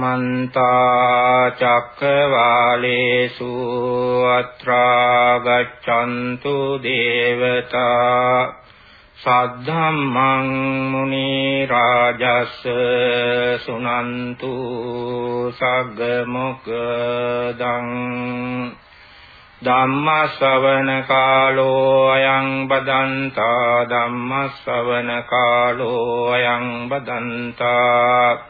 සමන්ත චක්කවාලේසු අත්‍රා ගච්ඡන්තු දේවතා සද්ධම්මං මුනි රාජස් සුනන්තු සග්ග මොක්ඛදං ධම්ම ශ්‍රවණ කාලෝ අයං බදන්තා ධම්ම ශ්‍රවණ කාලෝ අයං බදන්තා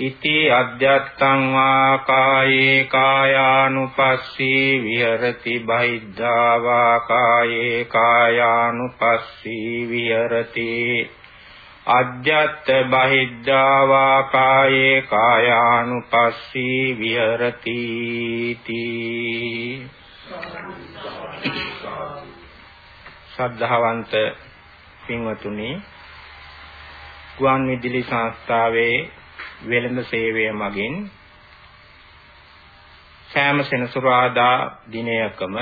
ඉති අධ්‍යත්තං වා කායේ කායානුපස්සී විහෙරති බහිද්ධා වා කායේ කායානුපස්සී විහෙරති අජ්ජත් බහිද්ධා වා කායේ කායානුපස්සී විහෙරති තී ශ්‍රද්ධාවන්ත පින්වතුනි ගුවන් විදුලි සංස්ථාවේ වෙළඳ සේවය මගින් සෑම සෙනසුරාදා දිනයකම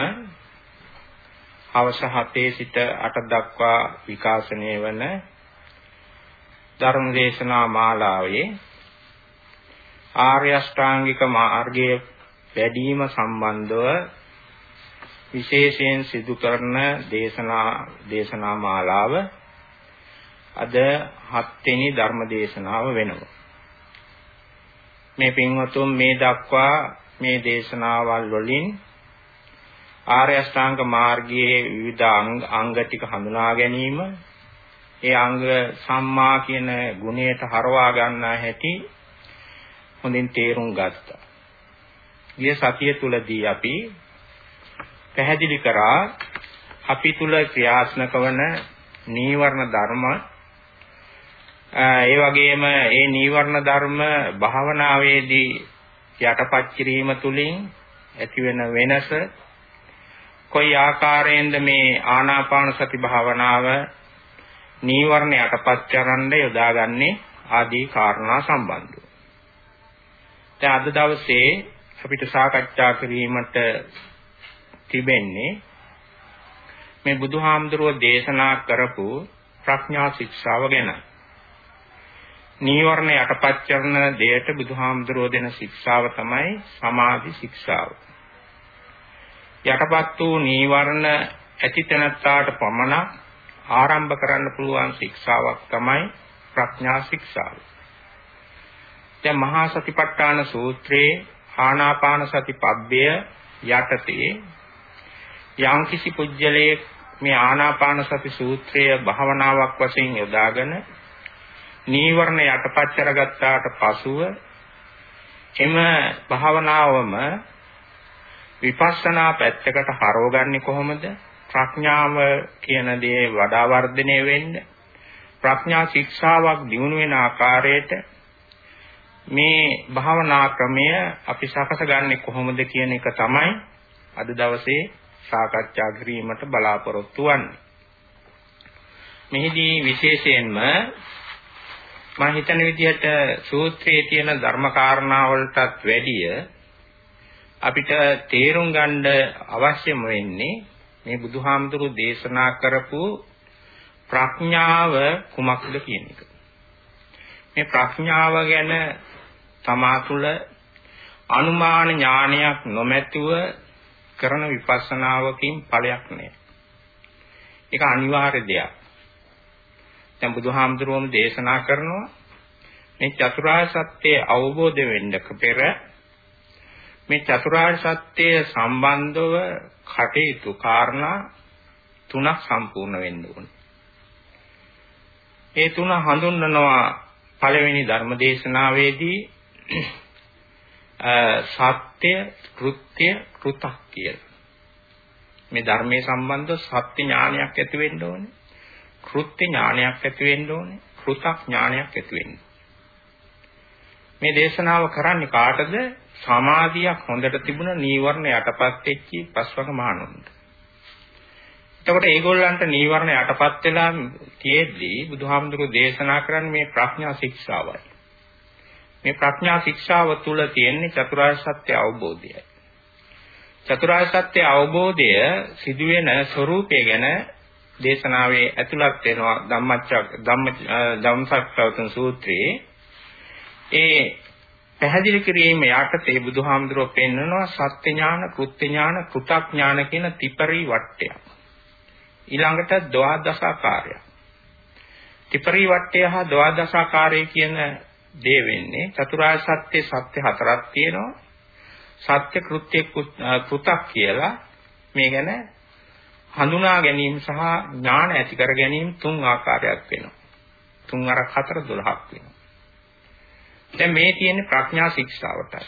හවස 7 සිට 8 දක්වා විකාශනය වන ධර්ම දේශනා මාලාවේ ආර්ය අෂ්ටාංගික මාර්ගයේ වැඩිම සම්බන්ධව විශේෂයෙන් සිදු කරන දේශනා දේශනා මාලාව අද හත්වෙනි ධර්ම දේශනාව වෙනවා. මේ පින්වතුන් මේ දක්වා මේ දේශනාවල් වලින් ආර්ය අෂ්ටාංග මාර්ගයේ විවිධ අංග ටික හඳුනා ගැනීම ඒ අංග සම්මා කියන ගුණයට හරවා ගන්නා හැටි හොඳින් තේරුම් ගත්තා. ගිය සතිය තුලදී අපි පැහැදිලි කරා අපි තුල ක්‍රියාත්මක වන නීවරණ ධර්ම ඒ වගේම ඒ නීවරණ ධර්ම භාවනාවේදී යටපත් කිරීම තුලින් ඇතිවෙන වෙනස කොයි ආකාරයෙන්ද මේ ආනාපාන සති භාවනාව නීවරණ යටපත් කරන්න යොදාගන්නේ ආදී කාරණා සම්බන්ධව. දැන් අද දවසේ අපිට සාකච්ඡා කිරීමට තිබෙන්නේ මේ බුදුහාමුදුරුව දේශනා කරපු ප්‍රඥා ශික්ෂාව ගැන. නීවරණ යටපත් කරන දෙයට බුදුහාමුදුරුව දෙන ශික්ෂාව තමයි සමාධි ශික්ෂාව. යටපත් වූ නීවරණ ඇති තැනත්තාට පමණක් ආරම්භ කරන්න පුළුවන් ශික්ෂාවක් තමයි ප්‍රඥා ශික්ෂාව. දැන් මහා සතිපට්ඨාන සූත්‍රයේ ආනාපාන සති පබ්බය යටතේ යම්කිසි පුජ්‍යලයේ මේ ආනාපාන සති සූත්‍රය භාවනාවක් වශයෙන් යොදාගෙන නීවරණ යටපත් කරගත්තාට පසුව එම භාවනාවම විපස්සනා පැත්තකට හරවගන්නේ කොහොමද? ප්‍රඥාව කියන දේ වඩා වර්ධනය වෙන්න ප්‍රඥා ශික්ෂාවක් දිනු වෙන ආකාරයට මේ භාවනා ක්‍රමය අපි සකස ගන්නෙ කොහොමද කියන එක තමයි අද දවසේ සාකච්ඡා කිරීමට බලාපොරොත්තු වෙන්නේ. මෙහිදී විශේෂයෙන්ම මම හිතන විදිහට සූත්‍රයේ තියෙන ධර්ම කාරණාවලටත් වැඩිය අපිට තේරුම් ගන්න අවශ්‍යම වෙන්නේ මේ බුදුහාමුදුරු දේශනා කරපු ප්‍රඥාව කුමක්ද කියන එක. මේ ප්‍රඥාව ගැන තමා තුළ අනුමාන ඥානයක් නොමැතිව කරන විපස්සනාවකින් ඵලයක් නෑ. ඒක අනිවාර්ය දෙයක්. දැන් බුදුහාමුදුරුවෝම දේශනා කරනවා මේ චතුරාර්ය සත්‍ය අවබෝධ වෙන්න පෙර මේ චතුරාර්ය සත්‍ය සම්බන්ධව කටයුතු කාරණා තුනක් සම්පූර්ණ වෙන්න ඕනේ. ඒ තුන හඳුන්වනවා පළවෙනි ධර්ම දේශනාවේදී සත්‍ය, කෘත්‍ය, කෘතක් කියලා. මේ ධර්මයේ සම්බන්ධ සත්‍ය ඥානයක් ඇති වෙන්න ඕනේ. කෘත්‍ය ඥානයක් ඇති වෙන්න ඕනේ. කෘතක් ඥානයක් ඇති වෙන්න. මේ දේශනාව කරන්නේ කාටද? සමාධියක් හොඳට තිබුණ නීවරණ යටපත් වෙච්ච පස්වක මහණුන්ට. එතකොට ඒගොල්ලන්ට නීවරණ යටපත් වෙලා තියෙද්දී බුදුහාමුදුරුවෝ දේශනා කරන්නේ මේ ප්‍රඥා ශික්ෂාවයි. මේ ප්‍රඥා ශික්ෂාව තුල තියෙන්නේ චතුරාර්ය සත්‍ය අවබෝධයයි. චතුරාර්ය සත්‍ය අවබෝධය සිදුවෙන ස්වરૂපය ගැන දේශනාවේ ඇතුළත් වෙනවා ධම්මචක් ධම්ම ධම්මසක්කවතුන් සූත්‍රයේ ඒ පැහැදිලි කිරීම යටතේ බුදුහාමුදුරුවෝ පෙන්වනවා සත්‍ය ඥාන, කෘත්‍ය ඥාන, කෘතඥාන කියන ත්‍රිපරි වට්ටය. ඊළඟට ද්වාදශාකාරය. ත්‍රිපරි වට්ටය හා ද්වාදශාකාරය කියන දේ වෙන්නේ චතුරාර්ය සත්‍ය සත්‍ය හතරක් තියෙනවා. සත්‍ය කෘත්‍ය කෘතක් කියලා මේ ගැන හඳුනා ගැනීම සහ ඥාන ඇති කර ගැනීම තුන් ආකාරයක් වෙනවා. තුන් අර 4 12ක් වෙනවා. දැන් මේ තියෙන්නේ ප්‍රඥා ශික්ෂාවටයි.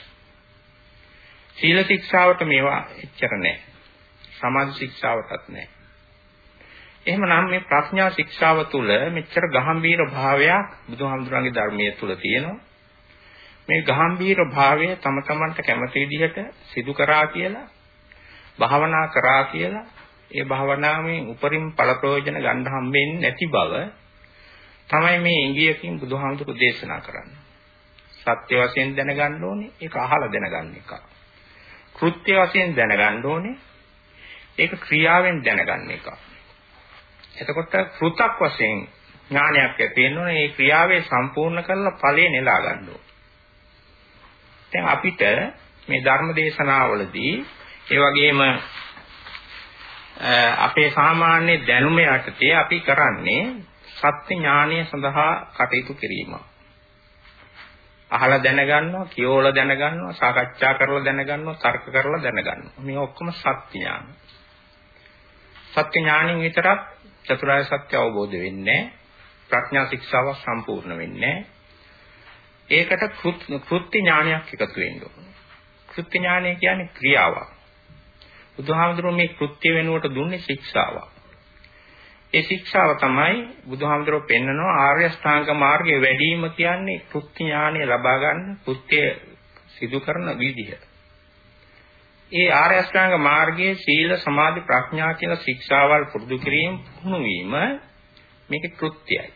සීල ශික්ෂාවට මේවා එච්චර නැහැ. සමාධි ශික්ෂාවටත් නැහැ. එහෙමනම් මේ ප්‍රඥා ශික්ෂාව තුළ මෙච්චර ගහම්බීර භාවයක් බුදුහාමුදුරන්ගේ ධර්මයේ තුල තියෙනවා. මේ ගහම්බීර භාවය තම තමන්ට කැමති විදිහට සිදු කරා කියලා භාවනා කරා කියලා ඒ භාවනාවෙන් උපරිම ඵල ප්‍රයෝජන ගන්න හම්බෙන්නේ නැති බව තමයි මේ ඉංගියකින් බුදුහාමුදුරු දේශනා කරන්නේ. සත්‍ය වශයෙන් දැනගන්න ඕනේ ඒක අහලා දැනගන්න එක. කෘත්‍ය වශයෙන් දැනගන්න ඕනේ ඒක ක්‍රියාවෙන් දැනගන්න එක. එතකොට කෘතක් වශයෙන් ඥානයක් ඇති වෙනෝනේ මේ ක්‍රියාවේ සම්පූර්ණ කරලා ඵලය නෙලා ගන්න ඕනේ. දැන් අපිට මේ ධර්ම දේශනාවලදී ඒ වගේම අපේ සාමාන්‍ය දැනුම යටතේ අපි කරන්නේ සත්‍ය ඥානය සඳහා කටයුතු කිරීම. අහලා දැනගන්නවා, කියෝලා දැනගන්නවා, සාකච්ඡා කරලා දැනගන්නවා, තර්ක කරලා දැනගන්නවා. මේ ඔක්කොම සත්‍ය ඥාන. සත්‍ය ඥානින් විතරක් චතුරාර්ය සත්‍ය අවබෝධ වෙන්නේ ප්‍රඥා ශික්ෂාව සම්පූර්ණ වෙන්නේ ඒකට කෘත්‍ය ඥානයක් එකතු වෙන්න ඕනේ. කෘත්‍ය ඥානය කියන්නේ ක්‍රියාවක්. බුදුහාමුදුරුවෝ මේ කෘත්‍ය වෙනුවට දුන්නේ ශික්ෂාවක්. ඒ ශික්ෂාව තමයි බුදුහාමුදුරුවෝ පෙන්නනවා ආර්ය ශ්‍රාංග මාර්ගයේ වැඩිම කියන්නේ කෘත්‍ය ඥානය ලබා ගන්න කෘත්‍ය සිදු කරන විදිහ. ඒ ආර්ය අෂ්ටාංග මාර්ගයේ සීල සමාධි ප්‍රඥා කියලා ශික්ෂාවල් පුරුදු කිරීම පුහුණු වීම මේකේ කෘත්‍යයි.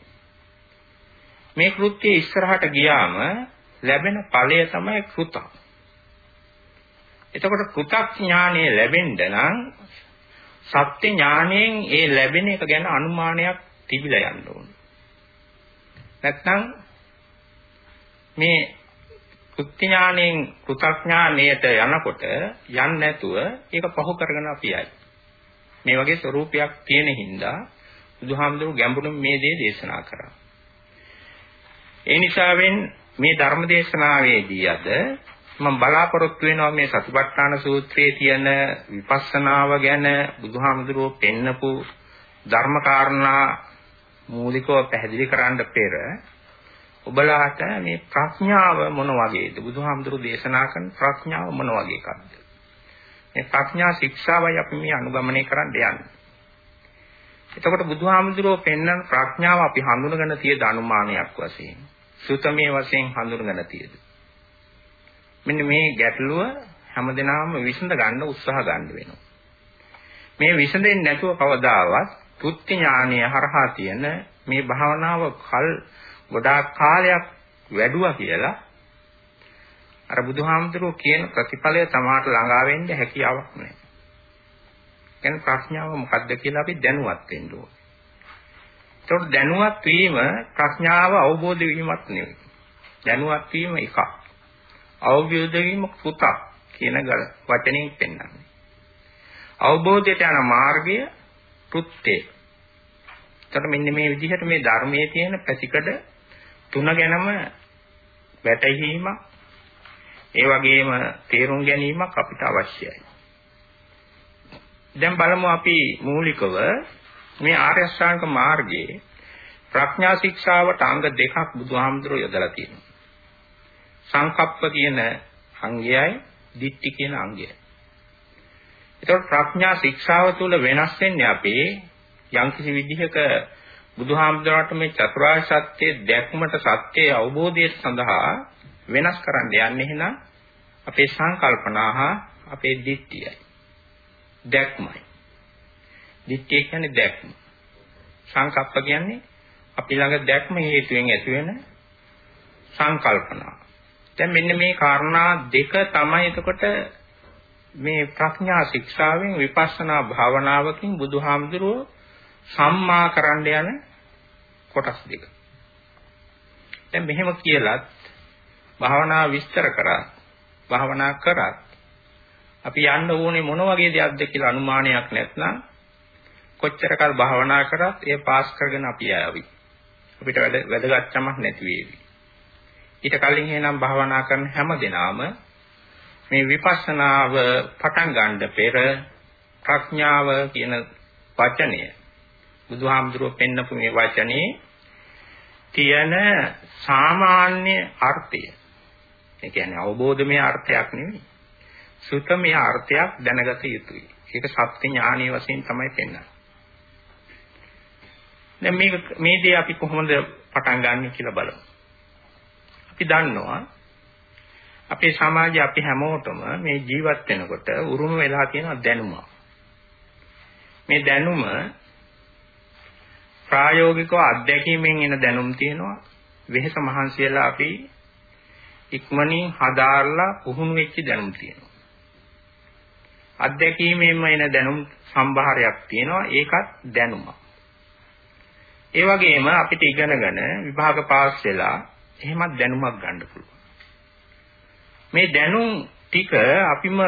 මේ කෘත්‍යය ඉස්සරහට ගියාම ලැබෙන ඵලය තමයි කෘතක්. එතකොට කෘතඥානය ලැබෙන්න නම් සත්‍ය ඥාණයෙන් ඒ ලැබෙන එක ගැන අනුමානයක් තිබිලා යන්න ඕන. නැත්නම් මේ කෘත්‍ය ඥාණයෙන් කෘතඥාණයට යනකොට යන්නේ නැතුව ඒක පහු කරගෙන අපි යයි. මේ වගේ ස්වરૂපයක් තියෙන හින්දා බුදුහාමුදුරු ගැඹුරින් මේ දේ දේශනා කරා. ඒ නිසාවෙන් මේ ධර්ම දේශනාවේදී අද මම බලාපොරොත්තු වෙනවා මේ සතිපට්ඨාන සූත්‍රයේ තියෙන විපස්සනාව ගැන බුදුහාමුදුරුවෝ පෙන්නපු ධර්ම කාරණා මූලිකව පැහැදිලි කරන්න පෙර ඔබලාට මේ ප්‍රඥාව මොන වගේද? බුදුහාමුදුරුවෝ දේශනා කරන ප්‍රඥාව මොන වගේ එකක්ද? මේ ප්‍රඥා ශික්ෂාවයි අපි මේ අනුගමනය කරන්න යන්නේ. එතකොට බුදුහාමුදුරුවෝ පෙන්වන ප්‍රඥාව අපි හඳුනගෙන තියෙද අනුමානයක් වශයෙන්? සුතමේ වශයෙන් හඳුනගෙන තියෙද? මෙන්න මේ ගැටලුව හැමදෙනාම විසඳ ගන්න උත්සාහ ගන්න වෙනවා. මේ විසඳෙන්නේ නැතුව කවදාවත් කෘත්‍ය ඥානය හරහා තියෙන මේ භාවනාව කල් ගොඩාක් කාලයක් වැඩුවා කියලා අර බුදුහාමුදුරුවෝ කියන ප්‍රතිඵලය තමාට ළඟා වෙන්න හැකියාවක් නැහැ. කියන්නේ ප්‍රඥාව මොකක්ද කියලා අපි දැනුවත් වෙන්න ඕනේ. ඒතකොට දැනුවත් වීම ප්‍රඥාව අවබෝධ වීමක් නෙවෙයි. දැනුවත් වීම එකක්. අවබෝධ වීම පුතා කියන වචනයෙන් පෙන්වන්නේ. අවබෝධයට යන මාර්ගය කෘත්‍යය. එතකොට මෙන්න මේ විදිහට මේ ධර්මයේ තියෙන පැතිකඩ තුන ගැනම වැටහීම ඒ වගේම තේරුම් ගැනීමක් අපිට අවශ්‍යයි. දැන් බලමු අපි මූලිකව මේ ආර්ය අෂ්ටාංග මාර්ගයේ ප්‍රඥා ශික්ෂාවට අංග දෙකක් බුදුහාමුදුරුවෝ යොදලා තියෙනවා. සංකප්ප කියන අංගයයි දිට්ඨි කියන අංගයයි. ඒතකොට ප්‍රඥා ශික්ෂාව තුළ වෙනස් වෙන්නේ අපේ යම්කිසි විදිහක බුදුහාමුදුරන්ට මේ චතුරාර්ය සත්‍ය දැක්මට සත්‍යයේ අවබෝධය සඳහා වෙනස් කරන්න යන්නේ එහෙනම් අපේ සංකල්පනා හා අපේ දිට්ඨියයි. දැක්මයි. දිට්ඨිය කියන්නේ දැක්ම. සංකප්ප කියන්නේ අපි ළඟ දැක්ම හේතුවෙන් ඇති වෙන සංකල්පනා. දැන් මෙන්න මේ කාරණා දෙක තමයි එතකොට මේ ප්‍රඥා ශික්ෂාවෙන් විපස්සනා භාවනාවකින් බුදුහාමුදුරුවෝ සම්මා කරන්න යන කොටස් දෙක. දැන් මෙහෙම කියලත් භාවනා විස්තර කරා භාවනා කරත් අපි යන්න ඕනේ මොන වගේ දෙයක්ද කියලා අනුමානයක් නැත්නම් කොච්චර කල් භාවනා කරත් ඒ පාස් කරගෙන අපි ආවි. අපිට වැදගත්කමක් නැති වේවි. ඊට කලින් එහෙනම් භාවනා කරන හැම දිනාම මේ විපස්සනාව පටන් ගන්න පෙර ප්‍රඥාව කියන වචනය බුදුහාමුදුරුවෝ පෙන්නපු මේ වචනේ තියෙන සාමාන්‍ය අර්ථය. ඒ කියන්නේ අවබෝධමය අර්ථයක් නෙවෙයි. සුතමය අර්ථයක් දැනගත යුතුයි. ඒක සත්‍ය ඥානීය වශයෙන් තමයි පෙන්වන්නේ. දැන් මේක මේ දේ අපි කොහොමද පටන් ගන්න කියලා බලමු. අපි දන්නවා අපේ සමාජයේ අපි හැමෝටම මේ ජීවත් වෙනකොට උරුම වෙලා තියෙන දැනුම. මේ දැනුම ප්‍රායෝගිකව අත්දැකීමෙන් එන දැනුම් තියෙනවා. වෙහෙස මහන්සියලා අපි ඉක්මනින් හදාarලා පුහුණු වෙච්ච දැනුම් තියෙනවා. අත්දැකීමෙන්ම එන දැනුම් සම්භාරයක් තියෙනවා. ඒකත් දැනුමක්. ඒ වගේම අපිට ඉගෙනගෙන විභාග පාස් වෙලා එහෙමත් දැනුමක් ගන්න පුළුවන්. මේ දැනුම් ටික අපිම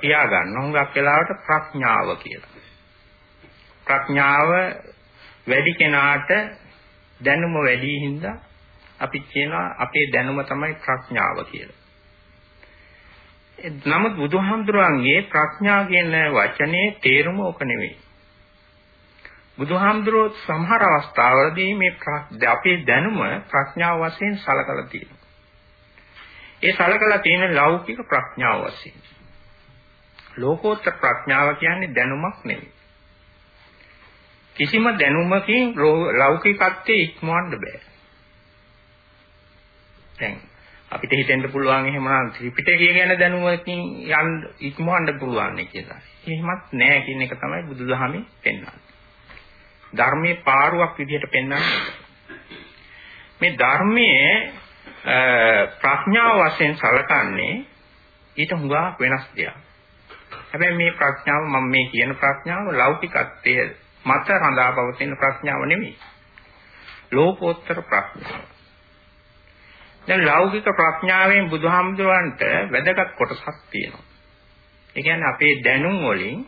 කියා ගන්න හුඟක් වෙලාවට ප්‍රඥාව කියලා. ප්‍රඥාව වැඩි කෙනාට දැනුම වැඩි හින්දා අපි කියනවා අපේ දැනුම තමයි ප්‍රඥාව කියලා. නමුත් බුදුහාමුදුරන්ගේ ප්‍රඥා කියන වචනේ තේරුම ඕක නෙවෙයි. බුදුහාමුදුරුවෝ සමහර අවස්ථාවලදී මේ අපේ දැනුම ප්‍රඥාව වශයෙන් සලකලා තියෙනවා. ඒ සලකලා තියෙන ලෞකික ප්‍රඥාව වශයෙන්. ලෝකෝත්තර ප්‍රඥාව කියන්නේ දැනුමක් නෙවෙයි. කිසිම දැනුමකින් ලෞකිකත්වයේ ඉක්මවන්න බෑ. දැන් අපිට හිතෙන්න පුළුවන් එහෙමනම් ත්‍රිපිටකය ගැන දැනුමකින් යන්න ඉක්මවන්න පුළුවන් කියලා. එහෙමත් නෑ කියන එක තමයි බුදුදහමේ පෙන්වන්නේ. ධර්මයේ පාරුවක් විදිහට පෙන්වන්නේ. මේ ධර්මයේ ප්‍රඥාව වශයෙන් සලකන්නේ ඊට හුඟා වෙනස් දෙයක්. හැබැයි මේ ප්‍රඥාව මම මේ කියන ප්‍රඥාව ලෞකිකත්වයේ මත රඳා පවතින ප්‍රඥාව නෙමෙයි. ලෝකෝත්තර ප්‍රඥාව. දැන් ලෞකික ප්‍රඥාවෙන් බුදුහාමුදුරන්ට වැදගත් කොටසක් තියෙනවා. ඒ කියන්නේ අපේ දැනුම් වලින්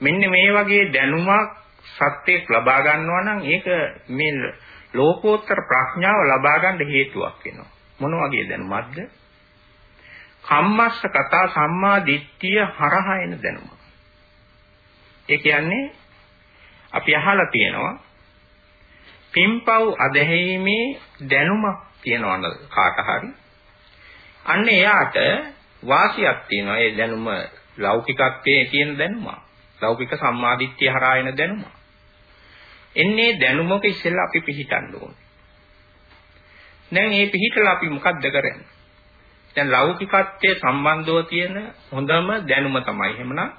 මෙන්න මේ වගේ දැනුමක් සත්‍යයක් ලබා ගන්නවා නම් ඒක මේ ලෝකෝත්තර ප්‍රඥාව ලබා ගන්න හේතුවක් වෙනවා. මොන වගේ දැනුමක්ද? කම්මස්ස කතා සම්මා දිට්ඨිය හරහා එන දැනුම. ඒ කියන්නේ අපි අහලා තියෙනවා පින්පව් අධහැීමේ දැනුමක් තියනවද කාට හරි අන්න එයාට වාසියක් තියෙනවා ඒ දැනුම ලෞකිකත්වයේ තියෙන දැනුම ලෞකික සම්මාදිට්ඨිය හරහා එන දැනුම එන්නේ දැනුමක ඉස්සෙල්ලා අපි පිළිහිටන්න ඕනේ දැන් මේ පිළිහිටලා අපි මොකද්ද කරන්නේ දැන් ලෞකිකත්වයේ සම්බන්ධව තියෙන හොඳම දැනුම තමයි එහෙමනම්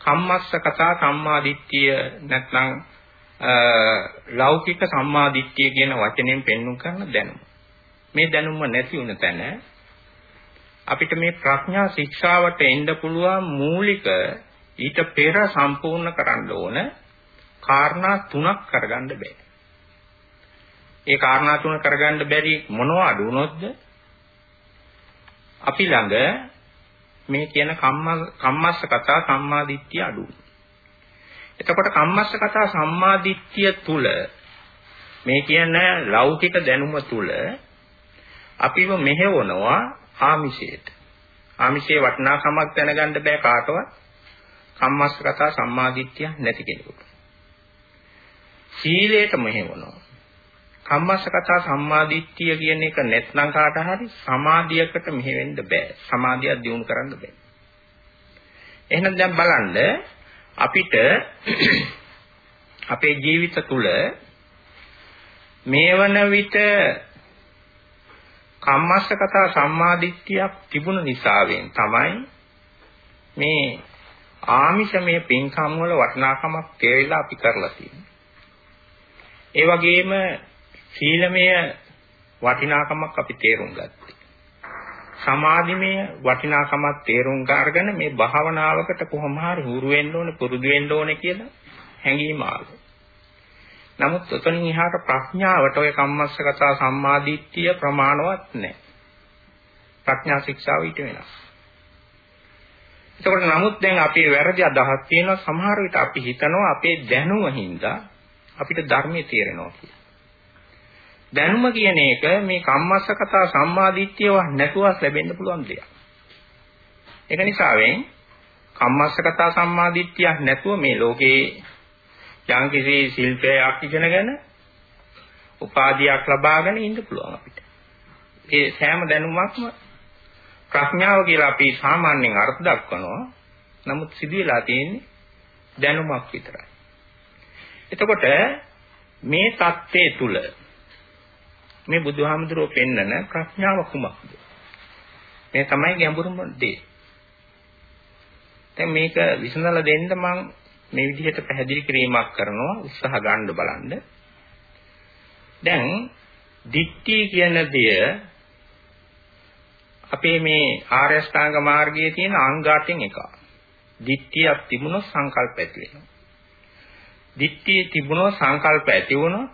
කම්මස්ස කතා සම්මාදිට්ඨිය නැත්නම් ලෞකික සම්මාදිට්ඨිය කියන වචනයෙන් පෙන්වු කරන දැනුම. මේ දැනුම නැති වුණ තැන අපිට මේ ප්‍රඥා ශික්ෂාවට එන්න පුළුවන් මූලික ඊට පෙර සම්පූර්ණ කරන්න ඕන කාරණා තුනක් කරගන්න බෑ. ඒ කාරණා තුන කරගන්න බැරි මොනවද වුණොත්ද? අපි ළඟ මේ කියන කම්ම කම්මස්ස කතා සම්මාදිට්ඨිය අඩු. එතකොට කම්මස්ස කතා සම්මාදිට්ඨිය තුල මේ කියන ලෞකික දැනුම තුල අපිව මෙහෙවනවා ආමිෂයට. ආමිෂයේ වටිනාකමක් දැනගන්න බෑ කාටවත්. කම්මස්ස කතා සම්මාදිට්ඨිය නැති කෙනෙකුට. සීලයට මෙහෙවනවා. කම්මස්සකතා සම්මාදිට්ඨිය කියන එක නැත්නම් කාට හරි සමාධියකට මෙහෙවෙන්න බෑ. සමාධියක් දියුණු කරන්න බෑ. එහෙනම් දැන් බලන්න අපිට අපේ ජීවිත තුළ මේ වන විට කම්මස්සකතා සම්මාදිට්ඨියක් තිබුණ නිසාවෙන් තමයි මේ ආමිෂමය පින්කම් වල වටිනාකමක් තේරිලා අපි කරලා තියෙන්නේ. ඒ වගේම සීලමය වටිනාකමක් අපි තේරුම් ගත්තා. සමාධිමය වටිනාකමක් තේරුම් ගන්න මේ භාවනාවකට කොහොම හරි හුරු වෙන්න ඕනේ පුරුදු වෙන්න ඕනේ කියලා හැඟීම ආවා. නමුත් උතනින් එහාට ප්‍රඥාවට ඔය කම්මස්සගත සම්මාදිට්ඨිය ප්‍රමාණවත් නැහැ. ප්‍රඥා ශික්ෂාව ඊට වෙනස්. එතකොට නමුත් දැන් අපේ වැරදි අදහස් තියෙනවා සමහර විට අපි හිතනවා අපේ දැනුම හින්දා අපිට ධර්මයේ තේරෙනවා කියලා. දැනුම කියන එක මේ කම්මස්සගත සම්මාදිට්ඨියව නැතුවස් ලැබෙන්න පුළුවන් දෙයක්. ඒක නිසාවෙන් කම්මස්සගත සම්මාදිට්ඨියක් නැතුව මේ ලෝකේ යම්කිසි ශිල්පයක් ඉගෙනගෙන උපාධියක් ලබාගෙන ඉන්න පුළුවන් අපිට. ඒ සෑම දැනුමක්ම ප්‍රඥාව කියලා අපි සාමාන්‍යයෙන් අර්ථ දක්වනවා. නමුත් සිදු වෙලා තියෙන්නේ දැනුමක් විතරයි. එතකොට මේ தත්ත්වයේ තුල මේ බුදුහාමුදුරුවෝ පෙන්නන ප්‍රඥාව කුමක්ද? මේ තමයි ගැඹුරුම දේ. දැන් මේක විසඳලා දෙන්න මම මේ විදිහට පැහැදිලි කිරීමක් කරනවා උත්සාහ ගන්න බලන්න. දැන් දිට්ඨිය කියන දෙය අපේ මේ ආර්ය ශ්‍රාංග මාර්ගයේ තියෙන අංග අටෙන් එකක්. දිට්ඨියක් තිබුණොත් සංකල්ප ඇති වෙනවා. දිට්ඨිය තිබුණොත් සංකල්ප ඇති වුණොත්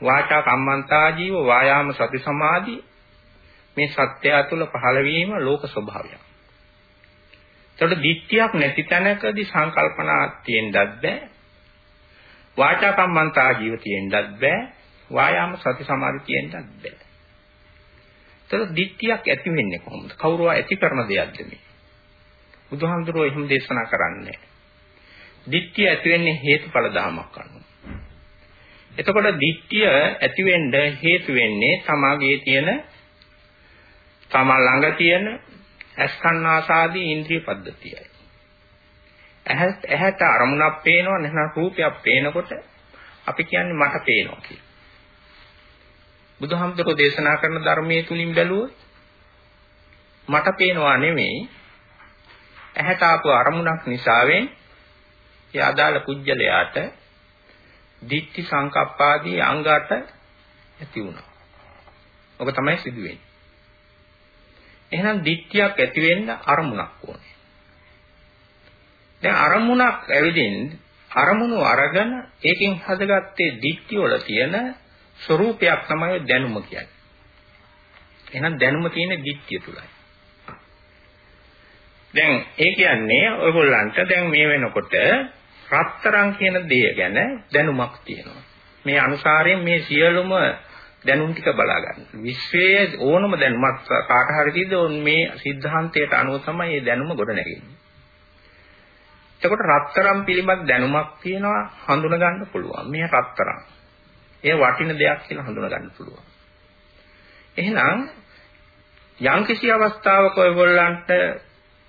වාචා කම්මන්තා ජීව වායාම සති සමාධි මේ සත්‍යය තුළ පහළ වීම ලෝක ස්වභාවයක්. එතකොට දිට්ඨියක් නැති තැනකදී සංකල්පනා තියෙන්නත් බෑ. වාචා කම්මන්තා ජීව තියෙන්නත් බෑ. වායාම සති සමාධි තියෙන්නත් බෑ. එතකොට දිට්ඨියක් ඇති වෙන්නේ කොහොමද? කවුරුවා ඇති කරන දෙයක්ද මේ? බුදුහාමුදුරුවෝ එහෙම දේශනා කරන්නේ. දිට්ඨිය ඇති වෙන්නේ හේතුඵල ධමයක් අනුව. එතකොට දිට්ඨිය ඇති වෙන්න හේතු වෙන්නේ තමාගේ තියෙන තමා ළඟ තියෙන ඇස්කන්නාසාදී ඉන්ද්‍රිය පද්ධතියයි. ඇහත් ඇහැට අරමුණක් පේනවා නැත්නම් රූපයක් පේනකොට අපි කියන්නේ මට පේනවා කියලා. බුදුහාමුදුරෝ දේශනා කරන ධර්මයේ තුලින් බැලුවොත් මට පේනවා නෙමෙයි ඇහැට ආපු අරමුණක් නිසාවෙන් ඒ අදාළ කුජලයාට දිට්ඨි සංකප්පාදී අංගාට ඇති වුණා. ඔබ තමයි සිදු වෙන්නේ. එහෙනම් දිට්ඨියක් ඇති වෙන්න අරමුණක් ඕනේ. දැන් අරමුණක් ඇවිදින් අරමුණු අරගෙන ඒකෙන් හදගත්තේ දිට්ඨි වල තියෙන ස්වરૂපයක් තමයි දැනුම කියන්නේ. එහෙනම් දැනුම තියෙන්නේ දිට්ඨිය තුලයි. දැන් ඒ කියන්නේ ඔයගොල්ලන්ට දැන් මේ වෙනකොට රත්තරන් කියන දේ ගැන දැනුමක් තියෙනවා. මේ අනුසාරයෙන් මේ සියලුම දැනුම් ටික බලා ගන්න. විශ්වයේ ඕනම දැනුමක් කාට හරි තියෙද්දී මේ સિદ્ધාන්තයට අනුව තමයි මේ දැනුම ගොඩනැගෙන්නේ. එතකොට රත්තරන් පිළිබඳ දැනුමක් තියෙනවා හඳුන ගන්න පුළුවන්. මේ රත්තරන්. ඒ වටින දෙයක් කියලා හඳුන ගන්න පුළුවන්. එහෙනම් යම්කිසි අවස්ථාවක ඔයගොල්ලන්ට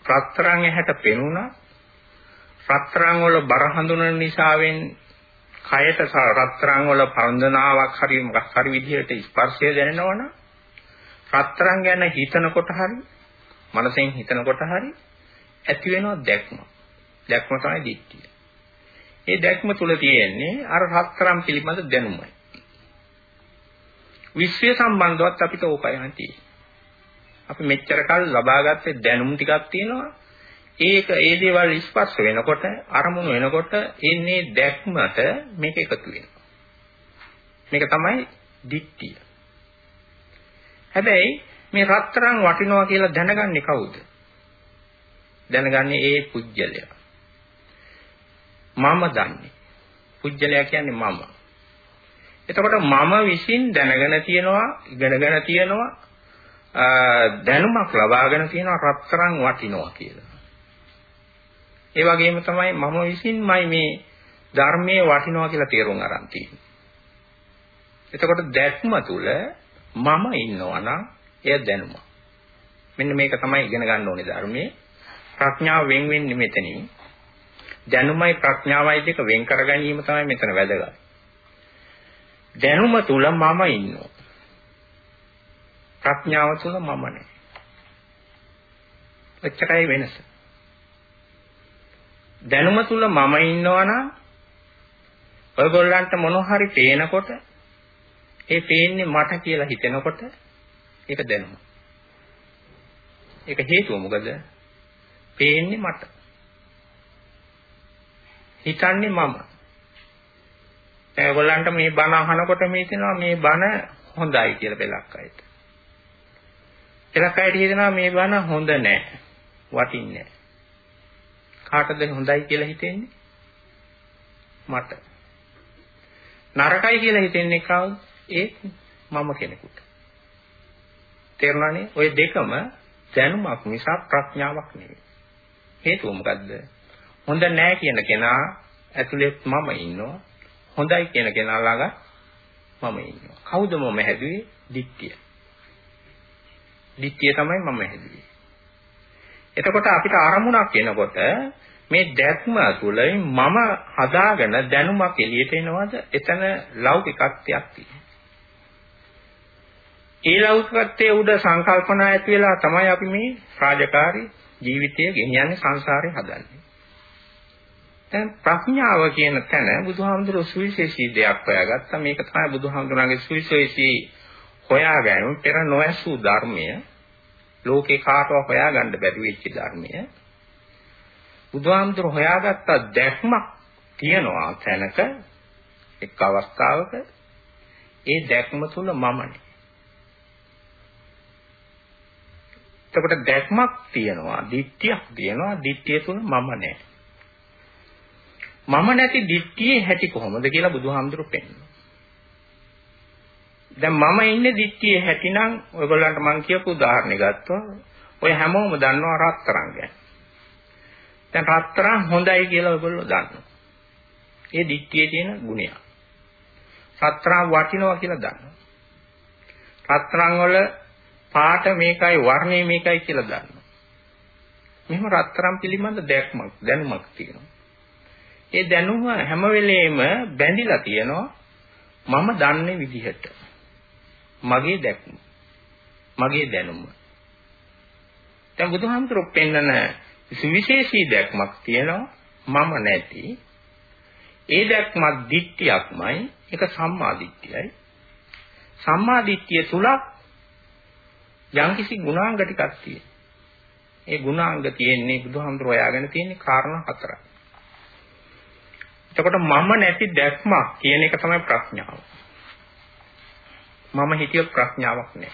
රත්තරන් ඇහැට පෙනුණා රත්තරන් වල බර හඳුනන නිසාවෙන් කයට රත්තරන් වල පන්දනාවක් හරි මොකක් හරි විදිහට ස්පර්ශය දැනෙනවනම් රත්තරන් ගැන හිතනකොට හරි මනසෙන් හිතනකොට හරි ඇති වෙනවා දැක්ම. දැක්ම තමයි දිට්ඨිය. ඒ දැක්ම තුල තියෙන්නේ අර රත්තරන් පිළිබඳ දැනුමයි. විශ්වය සම්බන්ධවත් අපිට ඕකයි නැති. අපි මෙච්චර කල් ලබාගත්තේ දැනුම් ටිකක් තියෙනවා. ඒක ඒ දේවල් ස්පර්ශ වෙනකොට අරමුණු වෙනකොට එන්නේ දැක්මට මේක එකතු වෙනවා. මේක තමයි දිට්ඨිය. හැබැයි මේ රත්තරන් වටිනවා කියලා දැනගන්නේ කවුද? දැනගන්නේ ඒ පුජ්‍යලයා. මම දන්නේ. පුජ්‍යලයා කියන්නේ මම. එතකොට මම විසින් දැනගෙන තියනවා, ඉගෙනගෙන තියනවා, දැනුමක් ලබාගෙන තියනවා රත්තරන් වටිනවා කියලා. ඒ වගේම තමයි මම විසින්මයි මේ ධර්මයේ වටිනවා කියලා තේරුම් අරන් තියෙන්නේ. එතකොට දැක්ම තුල මම ඉන්නවා නම් එය දැනුම. මෙන්න මේක තමයි ඉගෙන ගන්න ඕනේ ධර්මයේ. ප්‍රඥාව වෙන් වෙන්නේ මෙතනින්. දැනුමයි ප්‍රඥාවයි දෙක වෙන් කර ගැනීම තමයි මෙතන වැදගත්. දැනුම තුල මම ඉන්නවා. ප්‍රඥාව තුල මම නැහැ. එච්චරයි වෙනස. දැනුම තුල මම ඉන්නවනම් ඔයගොල්ලන්ට මොන හරි පේනකොට ඒ පේන්නේ මට කියලා හිතෙනකොට ඒක දැනුම. ඒක හේතුව මොකද? පේන්නේ මට. හිතන්නේ මම. දැන් ඔයගොල්ලන්ට මේ බණ අහනකොට මේ හිතෙනවා මේ බණ හොඳයි කියලා බෙලක් අයට. බෙලක් අයට හිතෙනවා මේ බණ හොඳ නෑ. වටින්නේ නෑ. කාටද හොඳයි කියලා හිතෙන්නේ? මට. නරකයි කියලා හිතෙන්නේ කවුද? ඒ මම කෙනෙකුට. තේරුණානේ? ওই දෙකම දැනුමක් නිසා ප්‍රඥාවක් නෙවෙයි. හේතුව මොකද්ද? හොඳ නෑ කියන කෙනා ඇතුළේ මම ඉන්නවා. හොඳයි කියන කෙනා ළඟ මම ඉන්නවා. කවුද මම හැදුවේ? දිට්ඨිය. දිට්ඨිය තමයි මම හැදුවේ. එතකොට අපිට ආරමුණක් එනකොට මේ දැක්ම තුළින් මම හදාගෙන දැනුමක් එළියට එනවද? එතන ලෞකිකත්වයක් තියෙනවා. ඒ ලෞකිකත්වයේ උඩ සංකල්පනා ඇති වෙලා තමයි අපි මේ රාජකාරී ජීවිතය ගෙනියන්නේ සංසාරේ හදන්නේ. දැන් ප්‍රඥාව කියන තැන බුදුහාමුදුරුවෝ සුවිශේෂී දෙයක් හොයාගත්තා. මේක තමයි බුදුහාමුදුරන්ගේ සුවිශේෂී හොයාගැනීම පෙර නොඇසූ ධර්මය. ලෝකේ කාටවත් හොයාගන්න බැරි වෙච්ච ධර්මය. බුදුහාමුදුරුවෝ හොයාගත්ත දැක්මක් තියනවා තැනක එක් අවස්ථාවක ඒ දැක්ම තුල මමනේ. එතකොට දැක්මක් තියනවා, දිට්ඨියක් තියනවා, දිට්ඨිය තුල මම නැහැ. මම නැති දිට්ඨියේ හැටි කොහොමද කියලා බුදුහාමුදුරු පෙන්නනවා. දැන් මම ඉන්නේ දිට්ඨියේ හැටි නම් ඔයගොල්ලන්ට මම කියපු උදාහරණයක් ගත්තා. ඔය හැමෝම දන්නවා රත්තරන් ගැන. දැන් රත්තරන් හොඳයි කියලා ඔයගොල්ලෝ දන්නවා. ඒ දිට්ඨියේ තියෙන ගුණය. රත්තරන් වටිනවා කියලා දන්නවා. රත්තරන් වල පාට මේකයි වර්ණය මේකයි කියලා දන්නවා. මෙහෙම රත්තරන් පිළිබඳ දැක්මක් දැනුමක් තියෙනවා. ඒ දැනුම හැම වෙලෙම බැඳිලා තියෙනවා මම දන්නේ විදිහට. මගේ දැක්ම. මගේ දැනුම. දැන් බුදුහාමුදුරුවෝ පෙන්නන විශේෂී දැක්මක් තියෙනවා මම නැති. ඒ දැක්මක් දිට්ඨියක්මයි ඒක සම්මා දිට්ඨියයි. සම්මා දිට්ඨිය තුල යම්කිසි ගුණාංග ටිකක් තියෙනවා. ඒ ගුණාංග තියෙන්නේ බුදුහාමුදුරුවෝ හොයාගෙන තියෙන්නේ කාරණා හතරක්. එතකොට මම නැති දැක්මක් කියන එක තමයි ප්‍රඥාව. මම හිතිය ප්‍රඥාවක් නෑ.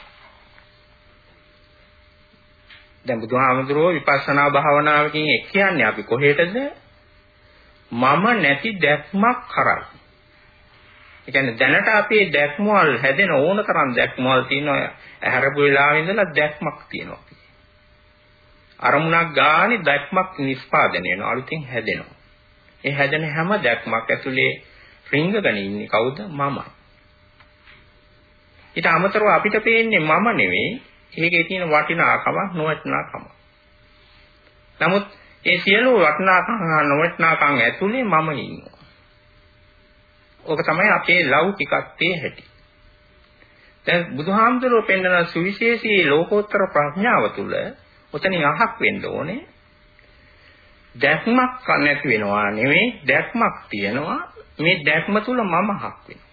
දැන් බුදුහාමුදුරුවෝ විපස්සනා භාවනාවකින් එක් කියන්නේ අපි කොහෙටද? මම නැති දැක්මක් කරයි. ඒ කියන්නේ දැනට අපේ දැක්මවල හැදෙන ඕන තරම් දැක්මවල තියෙනවා. ඇහැරපු වෙලාවෙ ඉඳලා දැක්මක් තියෙනවා. අරමුණක් ගානේ දැක්මක් නිස්පාදනය වෙනවා. අලුතින් හැදෙනවා. ඒ හැදෙන හැම දැක්මක් ඇතුලේ රිංගගෙන ඉන්නේ කවුද? මමයි. ඊට අමතරව අපිට පේන්නේ මම නෙවෙයි. ඒකේ තියෙන වටිනාකම නොවටිනාකම. නමුත් ඒ සියලු වටිනාකම් නොවටිනාකම් ඇතුලේ මම ඉන්නවා. ඕක තමයි අපේ ලෞකිකත්වයේ හැටි. දැන් බුදුහාමුදුරුවෝ පෙන්වන සුවිශේෂී ලෝකෝත්තර ප්‍රඥාව තුළ ඔතනින් අහක් වෙන්න ඕනේ. දැක්මක් නැති වෙනවා නෙවෙයි දැක්මක් තියෙනවා මේ දැක්ම තුල මම හක් වෙනවා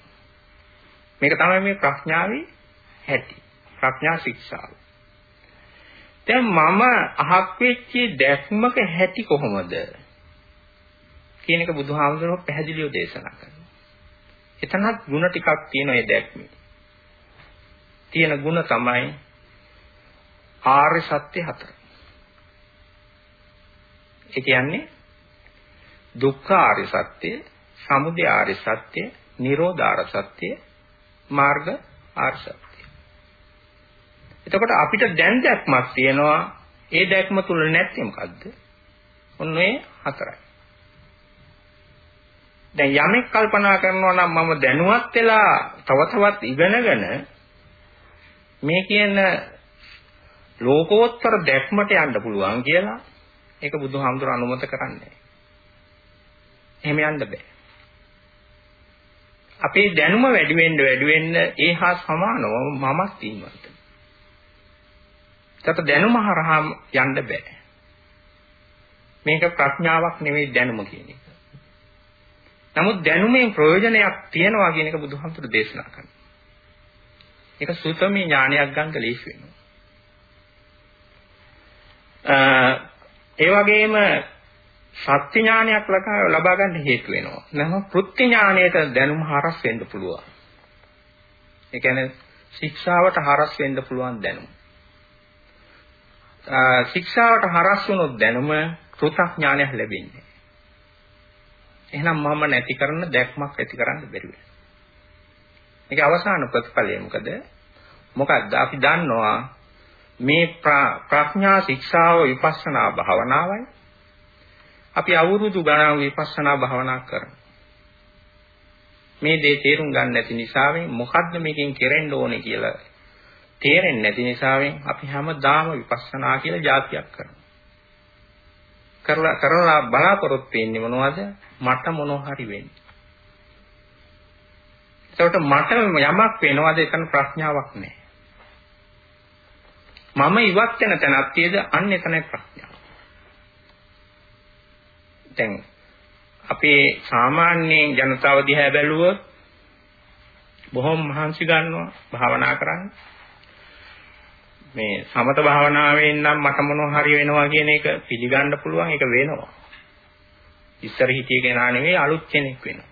මේක තමයි මේ ප්‍රඥාවේ හැටි ප්‍රඥා ශික්ෂාව දැන් මම අහක් වෙච්ච දැක්මක හැටි කොහොමද කියන එක බුදුහාමුදුරුවෝ පැහැදිලිව දේශනා කරනවා එතනත් ಗುಣ ටිකක් තියෙනවා ඒ දැක්මේ තියෙන ಗುಣ තමයි ආර්ය සත්‍ය හතර ඒ කියන්නේ දුක්ඛ ආර්ය සත්‍ය, සමුදය ආර්ය සත්‍ය, නිරෝධ ආර්ය සත්‍ය, මාර්ග ආර්ය සත්‍ය. එතකොට අපිට දැන් දැක්මක් තියෙනවා. ඒ දැක්ම තුල නැත්තේ මොකද්ද? ඔන්න ඒ හතරයි. දැන් යමෙක් කල්පනා කරනවා නම් මම දැනුවත් වෙලා තව තවත් ඉගෙනගෙන මේ කියන ලෝකෝත්තර දැක්මට යන්න පුළුවන් කියලා ඒක බුදුහාමුදුර අනුමත කරන්නේ එහෙම යන්න බෑ. අපේ දැනුම වැඩි වෙන්න වැඩි වෙන්න ඒ හා සමානව මමත් ඉන්නවද? ඒකට දැනුම හරහා යන්න බෑ. මේක ප්‍රඥාවක් නෙවෙයි දැනුම කියන එක. නමුත් දැනුමෙන් ප්‍රයෝජනයක් තියනවා කියන එක බුදුහාමුදුරු දේශනා කරනවා. ඒක සුතමේ ඥානයක් ගන්න ලේසි වෙනවා. ඒ වගේම සත්‍ය ඥානයක් ලබා ගන්න හේතු වෙනවා. නම කෘත්‍ය ඥානයට දැනුම හරස් වෙන්න පුළුවන්. ඒ කියන්නේ ශික්ෂාවට හරස් වෙන්න පුළුවන් දැනුම. ශික්ෂාවට හරස් වුණොත් දැනුම කෘතඥානයක් ලැබෙන්නේ. එහෙනම් මම නැති කරන දැක්මක් ඇති කරන්න බැරි වෙනවා. මේක අවසාන ප්‍රතිඵලය මොකද? මොකද්ද? අපි දන්නවා මේ ප්‍රඥා ශික්ෂාව විපස්සනා භාවනාවයි. අපි අවුරුදු ගණන් විපස්සනා භාවනා කරනවා. මේ දේ තේරුම් ගන්න නැති නිසාවෙන් මොකද්ද මේකෙන් කෙරෙන්න ඕනේ කියලා තේරෙන්නේ නැති නිසාවෙන් අපි හැමදාම විපස්සනා කියලා જાතියක් කරනවා. කරලා කරලා බලාපොරොත්තු වෙන්නේ මොනවද? මට මොනව හරි වෙන්නේ. ඒකට මට යමක් වෙනවද එතන ප්‍රඥාවක් නැහැ. මම ඉවත් වෙන තැනක් තියද අන්න එතනයි ප්‍රඥාව. දැන් අපේ සාමාන්‍ය ජනතාව දිහා බැලුවොත් බොහොම මහන්සි ගන්නවා භාවනා කරන්න. මේ සමත භාවනාවෙන් නම් මට මොනව හරි වෙනවා කියන එක පිළිගන්න පුළුවන් ඒක වෙනවා. ඉස්සර හිටිය කෙනා නෙවෙයි අලුත් කෙනෙක් වෙනවා.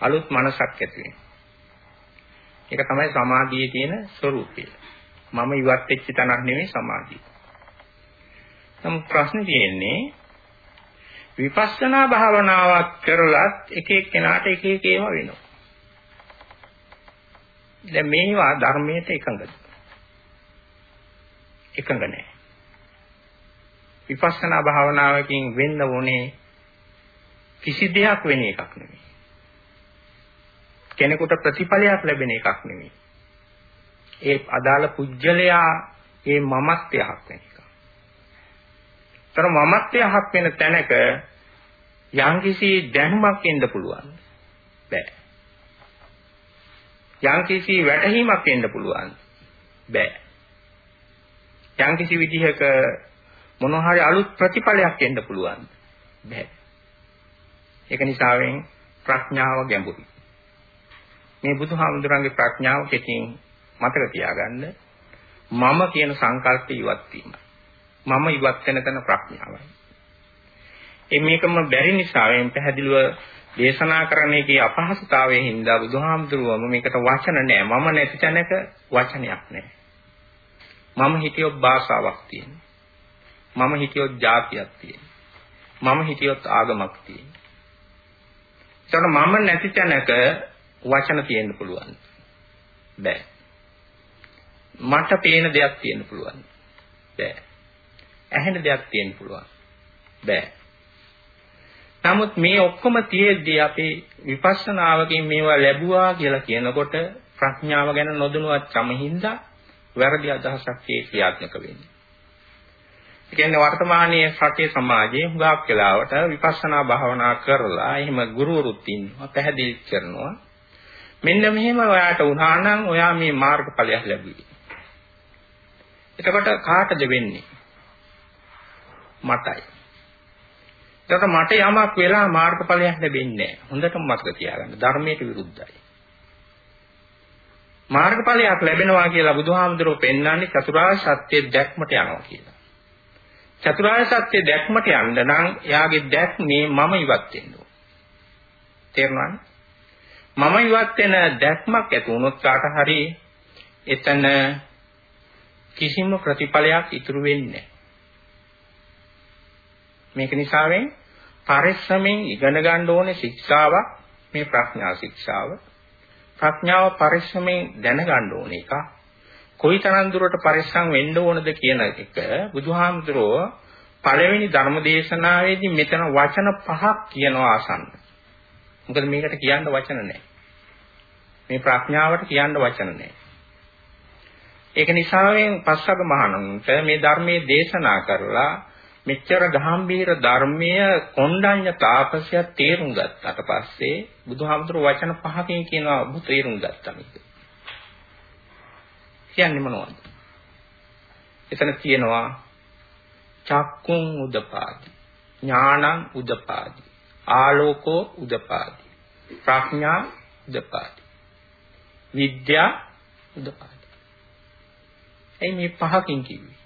අලුත් මනසක් ඇති වෙනවා. ඒක තමයි සමාධියේ තියෙන ස්වરૂපය. මම ඉවත් වෙච්ච තැනක් නෙවෙයි සමාධිය. නමුත් ප්‍රශ්නේ තියෙන්නේ විපස්සනා භාවනාවක් කරලත් එක එක්කෙනාට එක එක ඒවා වෙනවා. දැන් මේවා ධර්මයට එකඟද? එකඟ නැහැ. විපස්සනා භාවනාවකින් වෙන්න ඕනේ කිසි දෙයක් වෙන එකක් නෙමෙයි. කෙනෙකුට ප්‍රතිඵලයක් ලැබෙන එකක් නෙමෙයි. ඒ අදාළ පුජ්‍යලයා ඒ මමත්වයක් වෙන එක. ତර මමත්වයක් වෙන තැනක යම්කිසි දැනුමක් එන්න පුළුවන්. බෑ. යම්කිසි වැටහීමක් එන්න පුළුවන්. බෑ. යම්කිසි විදිහක මොනවා හරි අලුත් ප්‍රතිඵලයක් එන්න පුළුවන්. බෑ. ඒක නිසාවෙන් ප්‍රඥාව ගැඹුරුයි. මේ බුදුහාමුදුරන්ගේ ප්‍රඥාව කෙටින් මතක තියාගන්න මම කියන සංකල්පය ඉවත් වීම. මම ඉවත් වෙන තැන ප්‍රඥාවයි. ඒ මේකම බැරි නිසාවෙන් පැහැදිලිව දේශනා කරන එකේ අපහසුතාවයෙන් හින්දා බුදුහාමුදුරුවම මේකට වචන නැහැ. මම නැති තැනක වචනයක් නැහැ. මම හිතියොත් භාෂාවක් තියෙනවා. මම හිතියොත් ජාතියක් තියෙනවා. මම හිතියොත් ආගමක් තියෙනවා. ඒතකොට මම නැති තැනක වචන තියෙන්න පුළුවන්. බෑ. මට පේන දෙයක් තියෙන්න පුළුවන්. බෑ. ඇහෙන දෙයක් තියෙන්න පුළුවන්. බෑ. නමුත් මේ ඔක්කොම තියෙද්දී අපි විපස්සනාවකින් මේවා ලැබුවා කියලා කියනකොට ප්‍රඥාව ගැන නොදැනුවත් කමින්දා වැරදි අදහසක් ඒ ක්‍රියාත්මක වෙන්නේ. ඒ කියන්නේ වර්තමානයේ රටේ සමාජයේ හුඟක් වෙලාවට විපස්සනා භාවනා කරලා එහෙම ගුරුවරුත් ඉන්නවා පැහැදිලි කරනවා. මෙන්න මෙහෙම ඔයාට වුණා නම් ඔයා මේ මාර්ගඵලයක් ලැබුවේ. එතකොට කාටද වෙන්නේ? මටයි. එතකොට මට යමක් වෙලා මාර්ගඵලයක් ලැබෙන්නේ නැහැ. හොඳටම මතක තියාගන්න. ධර්මයට විරුද්ධයි. මාර්ගඵලයක් ලැබෙනවා කියලා බුදුහාමුදුරුවෝ පෙන්වන්නේ චතුරාර්ය සත්‍ය දැක්මට යනවා කියලා. චතුරාර්ය සත්‍ය දැක්මට යන්න නම් එයාගේ දැක්මේ මම ඉවත් වෙන්න ඕන. තේරුණාද? මම ඉවත් වෙන දැක්මක් ඇති වුණොත් කාට හරි එතන කිසිම ප්‍රතිඵලයක් ඉතුරු වෙන්නේ මේක නිසාවෙන් පරිස්සමෙන් ඉගෙන ගන්න ඕනේ ශික්ෂාවක් මේ ප්‍රඥා ශික්ෂාව ප්‍රඥාව පරිස්සමෙන් දැනගන්න ඕන එක. කොයිතරම් දුරට පරිස්සම් වෙන්න ඕනද කියන එක බුදුහාමුදුරෝ පළවෙනි ධර්ම දේශනාවේදී මෙතන වචන පහක් කියනවා අසන්න. මොකද මේකට කියන්න වචන නැහැ. මේ ප්‍රඥාවට කියන්න වචන නැහැ. ඒක නිසාවෙන් පස්වග මහණුන්ට මේ ධර්මයේ දේශනා කරලා මෙච්චර ගාම්භීර ධර්මය කොණ්ඩඤ්ඤ තාපසය තේරුම් ගත්තට පස්සේ බුදුහාමුදුරුවෝ වචන පහකින් කියනවා ඔබ තේරුම් ගත්තා මේක. කියන්නේ මොනවද? එතන කියනවා චක්කුම් උදපාදි ඥානං උදපාදි ආලෝකෝ උදපාදි ප්‍රඥා උදපාදි විද්‍යා උදපාදි එයි මේ පහකින් කිව්වේ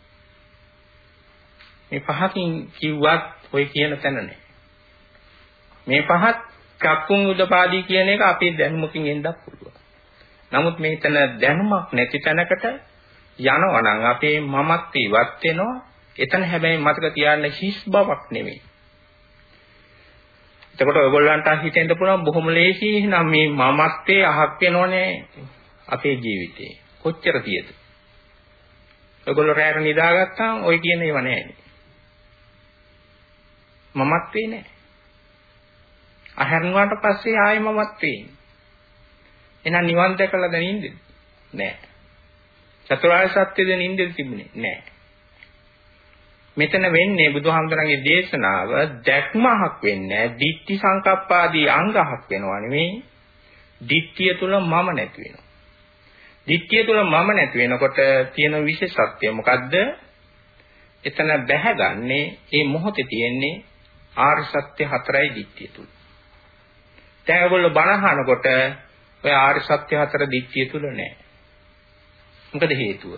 මේ පහකින් කිව්වත් ඔය කියන තැන නෑ මේ පහත් චක්කුම් උදපාදි කියන එක අපේ දැනුමකින් එන්නත් පුළුවන් නමුත් මේතන දැනුමක් නැති තැනකට යනවා නම් අපේ මමත් ඉවත් වෙනවා එතන හැබැයි මතක තියාගන්න හිස් බවක් නෙමෙයි. එතකොට ඔයගොල්ලන්ට හිතෙන්න පුළුවන් බොහොම ලේසි නම් මේ මමත්වයේ අහක් වෙනෝනේ අපේ ජීවිතේ. කොච්චර තියද? ඔයගොල්ලෝ රැයට නිදාගත්තාම ඔය කියන ඒවා නැහැ. මමත්වේ නැහැ. අහරණුවාට පස්සේ ආයෙ මමත්වේ. එහෙනම් නිවන් දැකලා දැනින්ද? නැහැ. චතුරාර්ය සත්‍යද නින්දෙද තිබුණේ නැහැ. මෙතන වෙන්නේ බුදුහාමුදුරන්ගේ දේශනාව දැක්මහක් වෙන්නේ නැහැ. ditthi සංකප්පාදී අංගහක් වෙනවා නෙමෙයි. ditthිය තුල මම නැති වෙනවා. ditthිය තුල මම නැති වෙනකොට තියෙන විශේෂත්වය මොකද්ද? එතන බැහැගන්නේ මේ මොහොතේ තියෙන්නේ ආර්ය සත්‍ය හතරයි ditthිය තුල. දැන් ඔයගොල්ලෝ බණ අහනකොට ඔය ආර්ය සත්‍ය හතර ditthිය තුල නැහැ. මොකද හේතුව?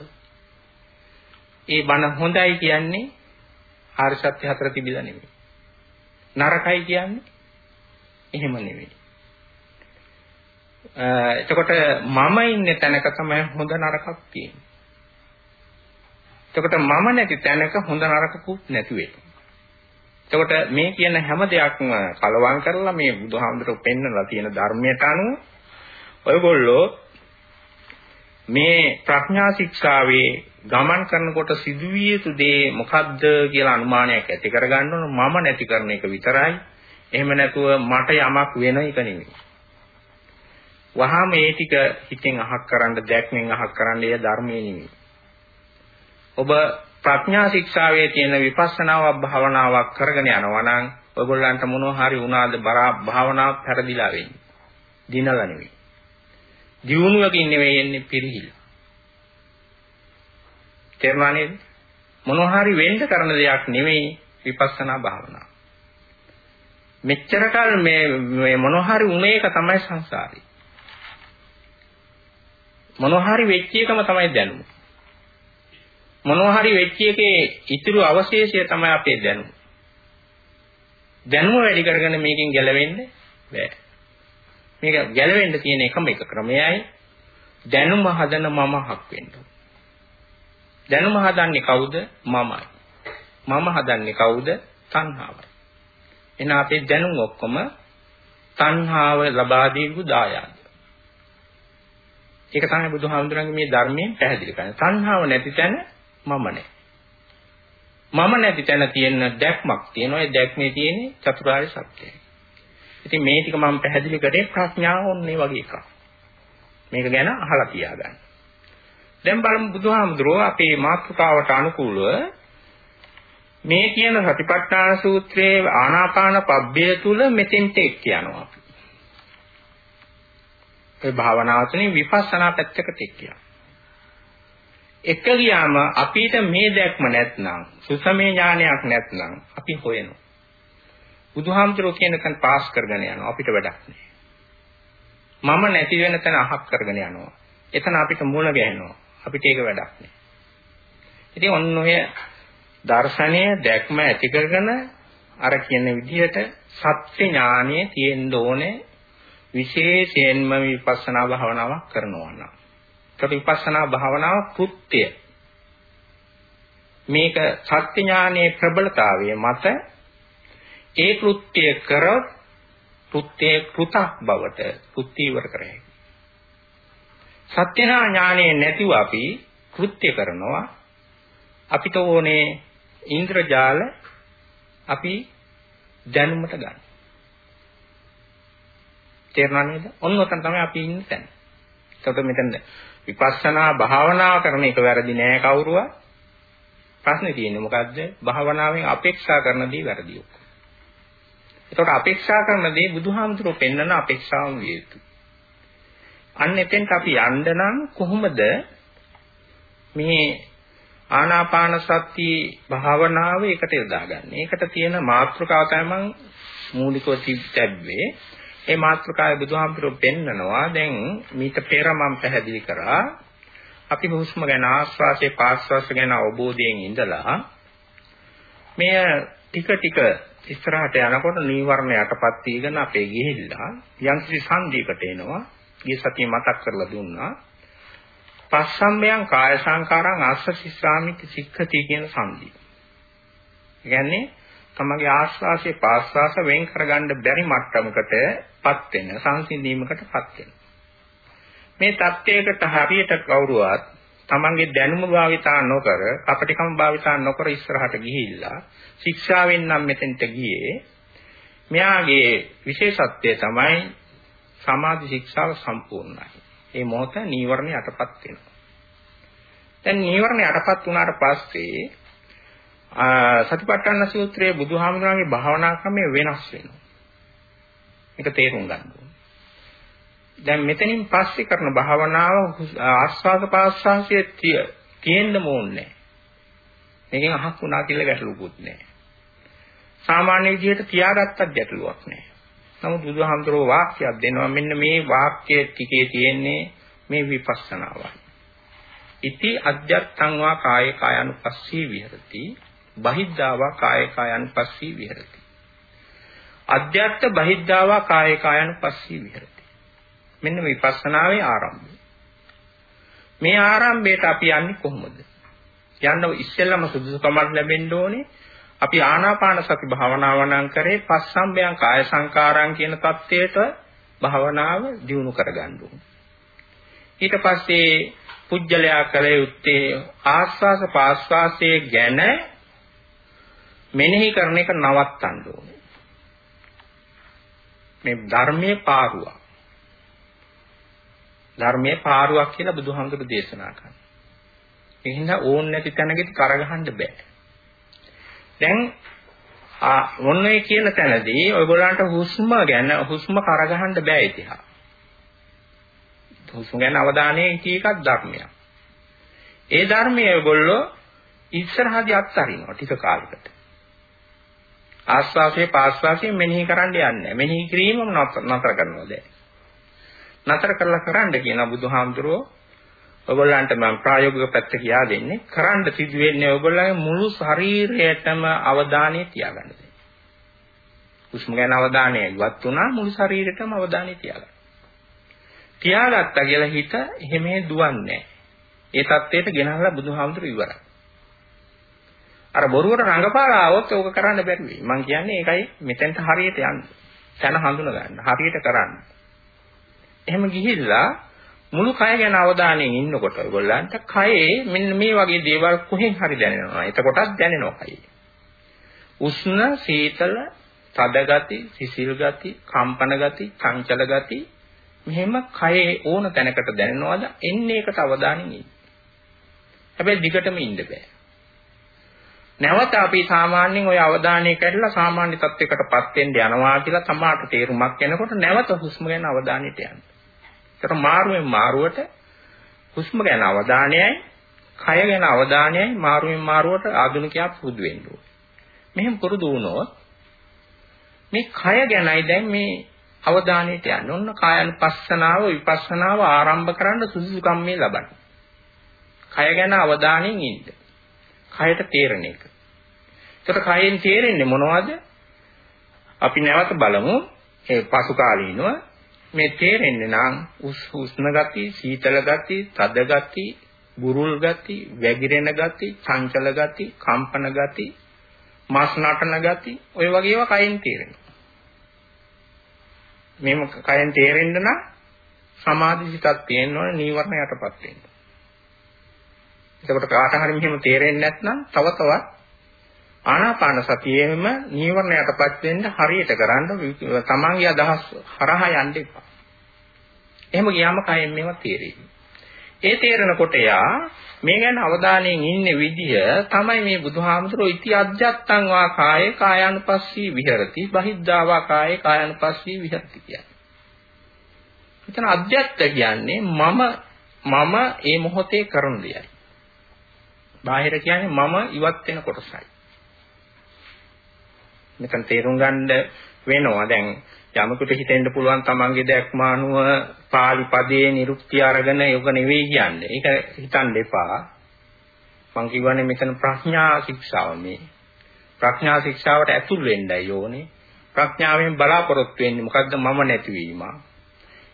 ඒ බණ හොඳයි කියන්නේ ආර්ය සත්‍ය හතර තිබිලා නෙමෙයි. නරකයි කියන්නේ එහෙම නෙමෙයි. එතකොට මම ඉන්නේ තැනක තමයි හොඳ නරකක් තියෙන්නේ. එතකොට මම නැති තැනක හොඳ නරකකුත් නැති වෙනවා. එතකොට මේ කියන හැම දෙයක්ම කලවම් කරලා මේ බුදුහාමුදුරුවෝ පෙන්වලා තියෙන ධර්මයට අනුව ඔයගොල්ලෝ මේ ප්‍රඥා ශික්ෂාවේ ගමන් කරනකොට සිදුවිය යුතු දේ මොකද්ද කියලා අනුමානයක් ඇති කරගන්න ඕන මම නැති කරන එක විතරයි. එහෙම නැතුව මට යමක් වෙන එක නෙමෙයි. වහාම ඒ ටික හිතෙන් අහක් කරන්න දැක්මෙන් අහක් කරන්න එය ධර්මයේ නෙමෙයි. ඔබ ප්‍රඥා ශික්ෂාවේ තියෙන විපස්සනාවක් භාවනාවක් කරගෙන යනවා නම් ඔයගොල්ලන්ට මොනවා හරි වුණාද භාවනාවක් පෙරදිලා වෙන්නේ. දිනලා නෙමෙයි. දියුණුවකින් නෙවෙයි එන්නේ පිරිහිලා. තේරුණා නේද? මොනවා හරි වෙන්න කරන දෙයක් නෙවෙයි විපස්සනා භාවනාව. මෙච්චර කල් මේ මේ මොනවා හරි උනේ එක තමයි සංසාරේ. මොනවා හරි වෙච්ච එකම තමයි දැනුම. මොනවා හරි වෙච්ච එකේ ඉතුරු අවශේෂය තමයි අපේ දැනුම. දැනුම වැඩි කරගෙන මේකෙන් ගැලවෙන්න බෑ. මේක ගැලවෙන්න තියෙන එකම එක ක්‍රමයයි දැනුම හදන මමහක් වෙන්න. දැනුම හදන්නේ කවුද? මමයි. මම හදන්නේ කවුද? තණ්හාවයි. එහෙනම් අපේ දැනුම ඔක්කොම තණ්හාව ලබා දීපු දායාද. ඒක තමයි බුදුහාමුදුරන්ගේ මේ ධර්මයෙන් පැහැදිලි කරන්නේ. තණ්හාව නැති තැන මම නැහැ. මම නැති තැන තියෙන දැක්මක් තියෙනවා. ඒ දැක්මේ තියෙන්නේ චතුරාර්ය සත්‍යයි. ඉතින් මේ ටික මම පැහැදිලි කරේ ප්‍රඥාව ඔන්නේ වගේ එකක්. මේක ගැන අහලා තියාගන්න. දැන් බලමු බුදුහාමුදුරුවෝ අපේ මාතෘකාවට අනුකූලව මේ කියන සතිපට්ඨාන සූත්‍රයේ ආනාපාන පබ්බය තුල මෙතෙන්ට එක් යනවා අපි. ඒ භාවනාව තුළින් විපස්සනා පැත්තකට එක් යනවා. එක ගියාම අපිට මේ දැක්ම නැත්නම් සුසමේ ඥානයක් නැත්නම් අපි හොයනවා. බුදුහාමුදුරුවෝ කියන තැන පාස් කරගෙන යනවා අපිට වැඩක් නෑ. මම නැති වෙන තැන අහක් කරගෙන යනවා. එතන අපිට මුල ගැහෙනවා. අපිට ඒක වැඩක් නෑ. ඉතින් ඔන්න ඔය දර්ශනය දැක්ම ඇති කරගෙන අර කියන විදිහට සත්‍ය ඥානය තියෙන්න ඕනේ විශේෂයෙන්ම විපස්සනා භාවනාවක් කරනවා නම්. ඒක විපස්සනා භාවනාව කෘත්‍ය. මේක සත්‍ය ඥානයේ ප්‍රබලතාවය මත ඒ කෘත්‍ය කරොත් කෘත්‍ය කෘතක් බවට කෘත්‍ය ඉවර කර හැකියි. සත්‍යනා ඥානයේ නැතිව අපි කෘත්‍ය කරනවා අපිට ඕනේ ඉන්ද්‍රජාල අපි දැනුමට ගන්න. තේරුණා නේද? ඔන්න ඔතන තමයි අපි ඉන්නේ දැන්. එතකොට මෙතන විපස්සනා භාවනාව කරන එක වැරදි නෑ කවුරුවා. ප්‍රශ්නේ තියෙන්නේ මොකද්ද? භාවනාවෙන් අපේක්ෂා කරන දේ වැරදි ඔක්කොම. එතකොට අපේක්ෂා කරන දේ බුදුහාමුදුරුවෝ පෙන්වන අපේක්ෂාවම විය යුතුයි. අන්න එතෙන්ට අපි යන්න නම් කොහොමද මේ ආනාපාන සති භාවනාව එකට යොදාගන්න. ඒකට තියෙන මාතෘකාව තමයි මම මූලිකව තිබ්බේ. ඒ මාතෘකාවේ බුදුහාමුදුරුවෝ පෙන්නනවා දැන් මීට පෙර මම පැහැදිලි කරා අපි හුස්ම ගැන ආස්වාසේ පාස්වාස ගැන අවබෝධයෙන් ඉඳලා මෙය ටික ටික ඉස්සරහට යනකොට නීවරණ යටපත් වීගෙන අපේ ගිහිල්ලා යම්කිසි සංදීකට එනවා. ගිය සතිය මතක් කරලා දුන්නා. පස්සම්බයං කාය සංකාරං ආස්සසිස්සාමිති සික්ඛති කියන සංදී. ඒ කියන්නේ තමගේ ආස්වාසේ පාස්වාස වෙන් කරගන්න බැරි මට්ටමකටපත් වෙන සංසිඳීමකටපත් වෙන. මේ தත්වයකට හරියට කවුරුවත් තමන්ගේ දැනුම භාවිතා නොකර අපටිකම භාවිතා නොකර ඉස්සරහට ගිහිල්ලා ශික්ෂාවෙන් නම් මෙතෙන්ට ගියේ මෙයාගේ විශේෂත්වය තමයි සමාධි ශික්ෂාව සම්පූර්ණයි. ඒ මොහොත නීවරණ යටපත් වෙනවා. දැන් නීවරණ යටපත් වුණාට පස්සේ සතිපට්ඨාන සූත්‍රයේ බුදුහාමුදුරන්ගේ භාවනා ක්‍රමය වෙනස් වෙනවා. මේක තේරුම් ගන්න ඕනේ. දැන් මෙතනින් පස්සේ කරන භාවනාව ආස්වාද පාස්වාසයේ තිය තියෙන්න ඕනේ. මේකෙන් අහක් වුණා කියලා ගැටලුකුත් නැහැ. සාමාන්‍ය විදිහට තියාගත්තත් ගැටලුවක් නැහැ. නමුත් බුදුහාමුදුරුවෝ වාක්‍යයක් දෙනවා මෙන්න මේ වාක්‍ය ටිකේ තියෙන්නේ මේ විපස්සනාවයි. ඉති අධ්‍යත්තං වා කාය කායනුපස්සී විහෙරති බහිද්ධාවා කාය කායන් පස්සී විහෙරති. අධ්‍යාත්ත බහිද්ධාවා කාය කායන් පස්සී විහෙරති. මෙන්න විපස්සනාවේ ආරම්භය. මේ ආරම්භයට අපි යන්නේ කොහොමද? යන්න ඉස්සෙල්ලම සුදුසුකමක් ලැබෙන්න ඕනේ. අපි ආනාපාන සති භාවනාව නම් කරේ පස්සම්බයං කාය සංකාරං කියන தത്വයට භාවනාව දියුණු කරගන්න ඕනේ. ඊට පස්සේ පුජ්‍යලයා කළ යුත්තේ ආස්වාස පාස්වාසයේ ගැන මෙනෙහි කරන එක නවත්තන්න ඕනේ. මේ ධර්මයේ පාරුවක්. ධර්මයේ පාරුවක් කියලා බුදුහාමුදුරු දේශනා කරනවා. ඒ හින්දා ඕන් නැති තැනකදී කරගහන්න බෑ. දැන් ආ මොන්නේ කියන තැනදී ඔයගොල්ලන්ට හුස්ම ගැන හුස්ම කරගහන්න බෑ ඉතිහා. හුස්ම ගැන අවධානය කීකක් ධර්මයක්. ඒ ධර්මයේ ඔයගොල්ලෝ ඉස්සරහදී අත්හරිනවා ටික කාලයකට. ආස්වාසයේ පාස්වාසයේ මෙනෙහි කරන්න යන්නේ. මෙනෙහි කිරීම නතර කරනවා දැන්. නතර කරලා කරන්න කියන බුදුහාමුදුරුවෝ ඔයගොල්ලන්ට මම ප්‍රායෝගික පැත්ත කියා දෙන්නේ. කරන්න සිදු වෙන්නේ ඔයගොල්ලන්ගේ මුළු ශරීරයටම අවධානය තියාගන්න. හුස්ම ගැන අවධානය ඉවත් වුණා මුළු ශරීරයටම අවධානය තියාගන්න. තියාගත්තා කියලා හිත එහෙම දුවන්නේ නැහැ. ඒ தත්ත්වයට ගෙනහලා බුදුහාමුදුරුවෝ ඉවරයි. අර බොරුවට රඟපාලා આવොත් ඕක කරන්න බැරි වෙයි. මම කියන්නේ ඒකයි මෙතෙන්ට හරියට යන්න. තන හඳුන ගන්න. හරියට කරන්න. එහෙම ගිහිල්ලා මුළු කය ගැන අවධානයෙන් ඉන්නකොට ඔයගොල්ලන්ට කයේ මෙන්න මේ වගේ දේවල් කොහෙන් හරි දැනෙනවා. එතකොටත් දැනෙනවා කයේ. උෂ්ණ, සීතල, තද ගති, සිසිල් ගති, කම්පන ගති, චංචල ගති මෙහෙම කයේ ඕන තැනකට දැනෙනවද? එන්නේ ඒකට අවධානයෙන් ඉන්න. හැබැයි දිගටම ඉන්න බෑ. නැවත අපි සාමාන්‍යයෙන් ওই අවධානය කැඩලා සාමාන්‍ය තත්වයකටපත් වෙන්න යනවා කියලා තමාට තේරුමක් එනකොට නැවත හුස්ම ගැන අවධානයට යන්න. ඒකට මාරුවෙන් මාරුවට හුස්ම ගැන අවධානයයි, කය ගැන අවධානයයි මාරුවෙන් මාරුවට ආධුනිකයා පුරුදු වෙන්න ඕනේ. මෙහෙම පුරුදු වුණොත් මේ කය ගැනයි දැන් මේ අවධානයට යන්න. ඔන්න කායනුපස්සනාව විපස්සනාව ආරම්භ කරන්න සුදුසුකම් මේ ලබන්නේ. කය ගැන අවධානයෙන් ඉන්න. කයට තේරෙන එක. ඒකට කයෙන් තේරෙන්නේ මොනවද? අපි නැවත බලමු ඒ පසු කාලීනව මේ තේරෙන්නේ නම් උෂ්ණ ගති, සීතල ගති, තද ගති, බුරුල් ගති, වැగిරෙන ගති, චංචල ගති, කම්පන ගති, මාස් නටන ගති, ඔය වගේ ඒවා කයින් තේරෙනවා. මේම කයෙන් තේරෙන්න නම් සමාධි සිතක් තියෙන්න ඕනේ නීවරණ යටපත් වෙන්න. එතකොට කාට හරි මෙහෙම තේරෙන්නේ නැත්නම් තව තවත් ආනාපාන සතියෙම නීවරණ යටපත් වෙන්න හරියට කරන්න තමන්ගේ අදහස් හරහා යන්න එපා. එහෙම ගියාම කයෙන් මේවා තේරෙයි. ඒ තේරෙනකොට යා මේ ගැන අවධානයෙන් ඉන්නේ විදිය තමයි මේ බුදුහාමුදුරුවෝ ඉති අධ්‍යත්තං වා කායේ කායानुපස්සී විහෙරති බහිද්ධා වා කායේ කායानुපස්සී විහෙරති කියන්නේ. එතන අධ්‍යත්ත කියන්නේ මම මම මේ මොහොතේ කරන දෙයයි. බාහිර කියන්නේ මම ඉවත් වෙන කොටසයි. මෙතන තේරුම් ගන්න වෙනවා දැන් යමකට හිතෙන්න පුළුවන් තමන්ගේ දැක්ම අනුව පාලි පදයේ නිරුක්තිය අරගෙන යොක නෙවෙයි කියන්නේ. ඒක හිතන්න එපා. මං කියවනේ මෙතන ප්‍රඥා ශික්ෂාව මේ. ප්‍රඥා ශික්ෂාවට ඇතුල් වෙන්නයි ඕනේ. ප්‍රඥාවෙන් බලාපොරොත්තු වෙන්නේ මොකද්ද මම නැතිවීම.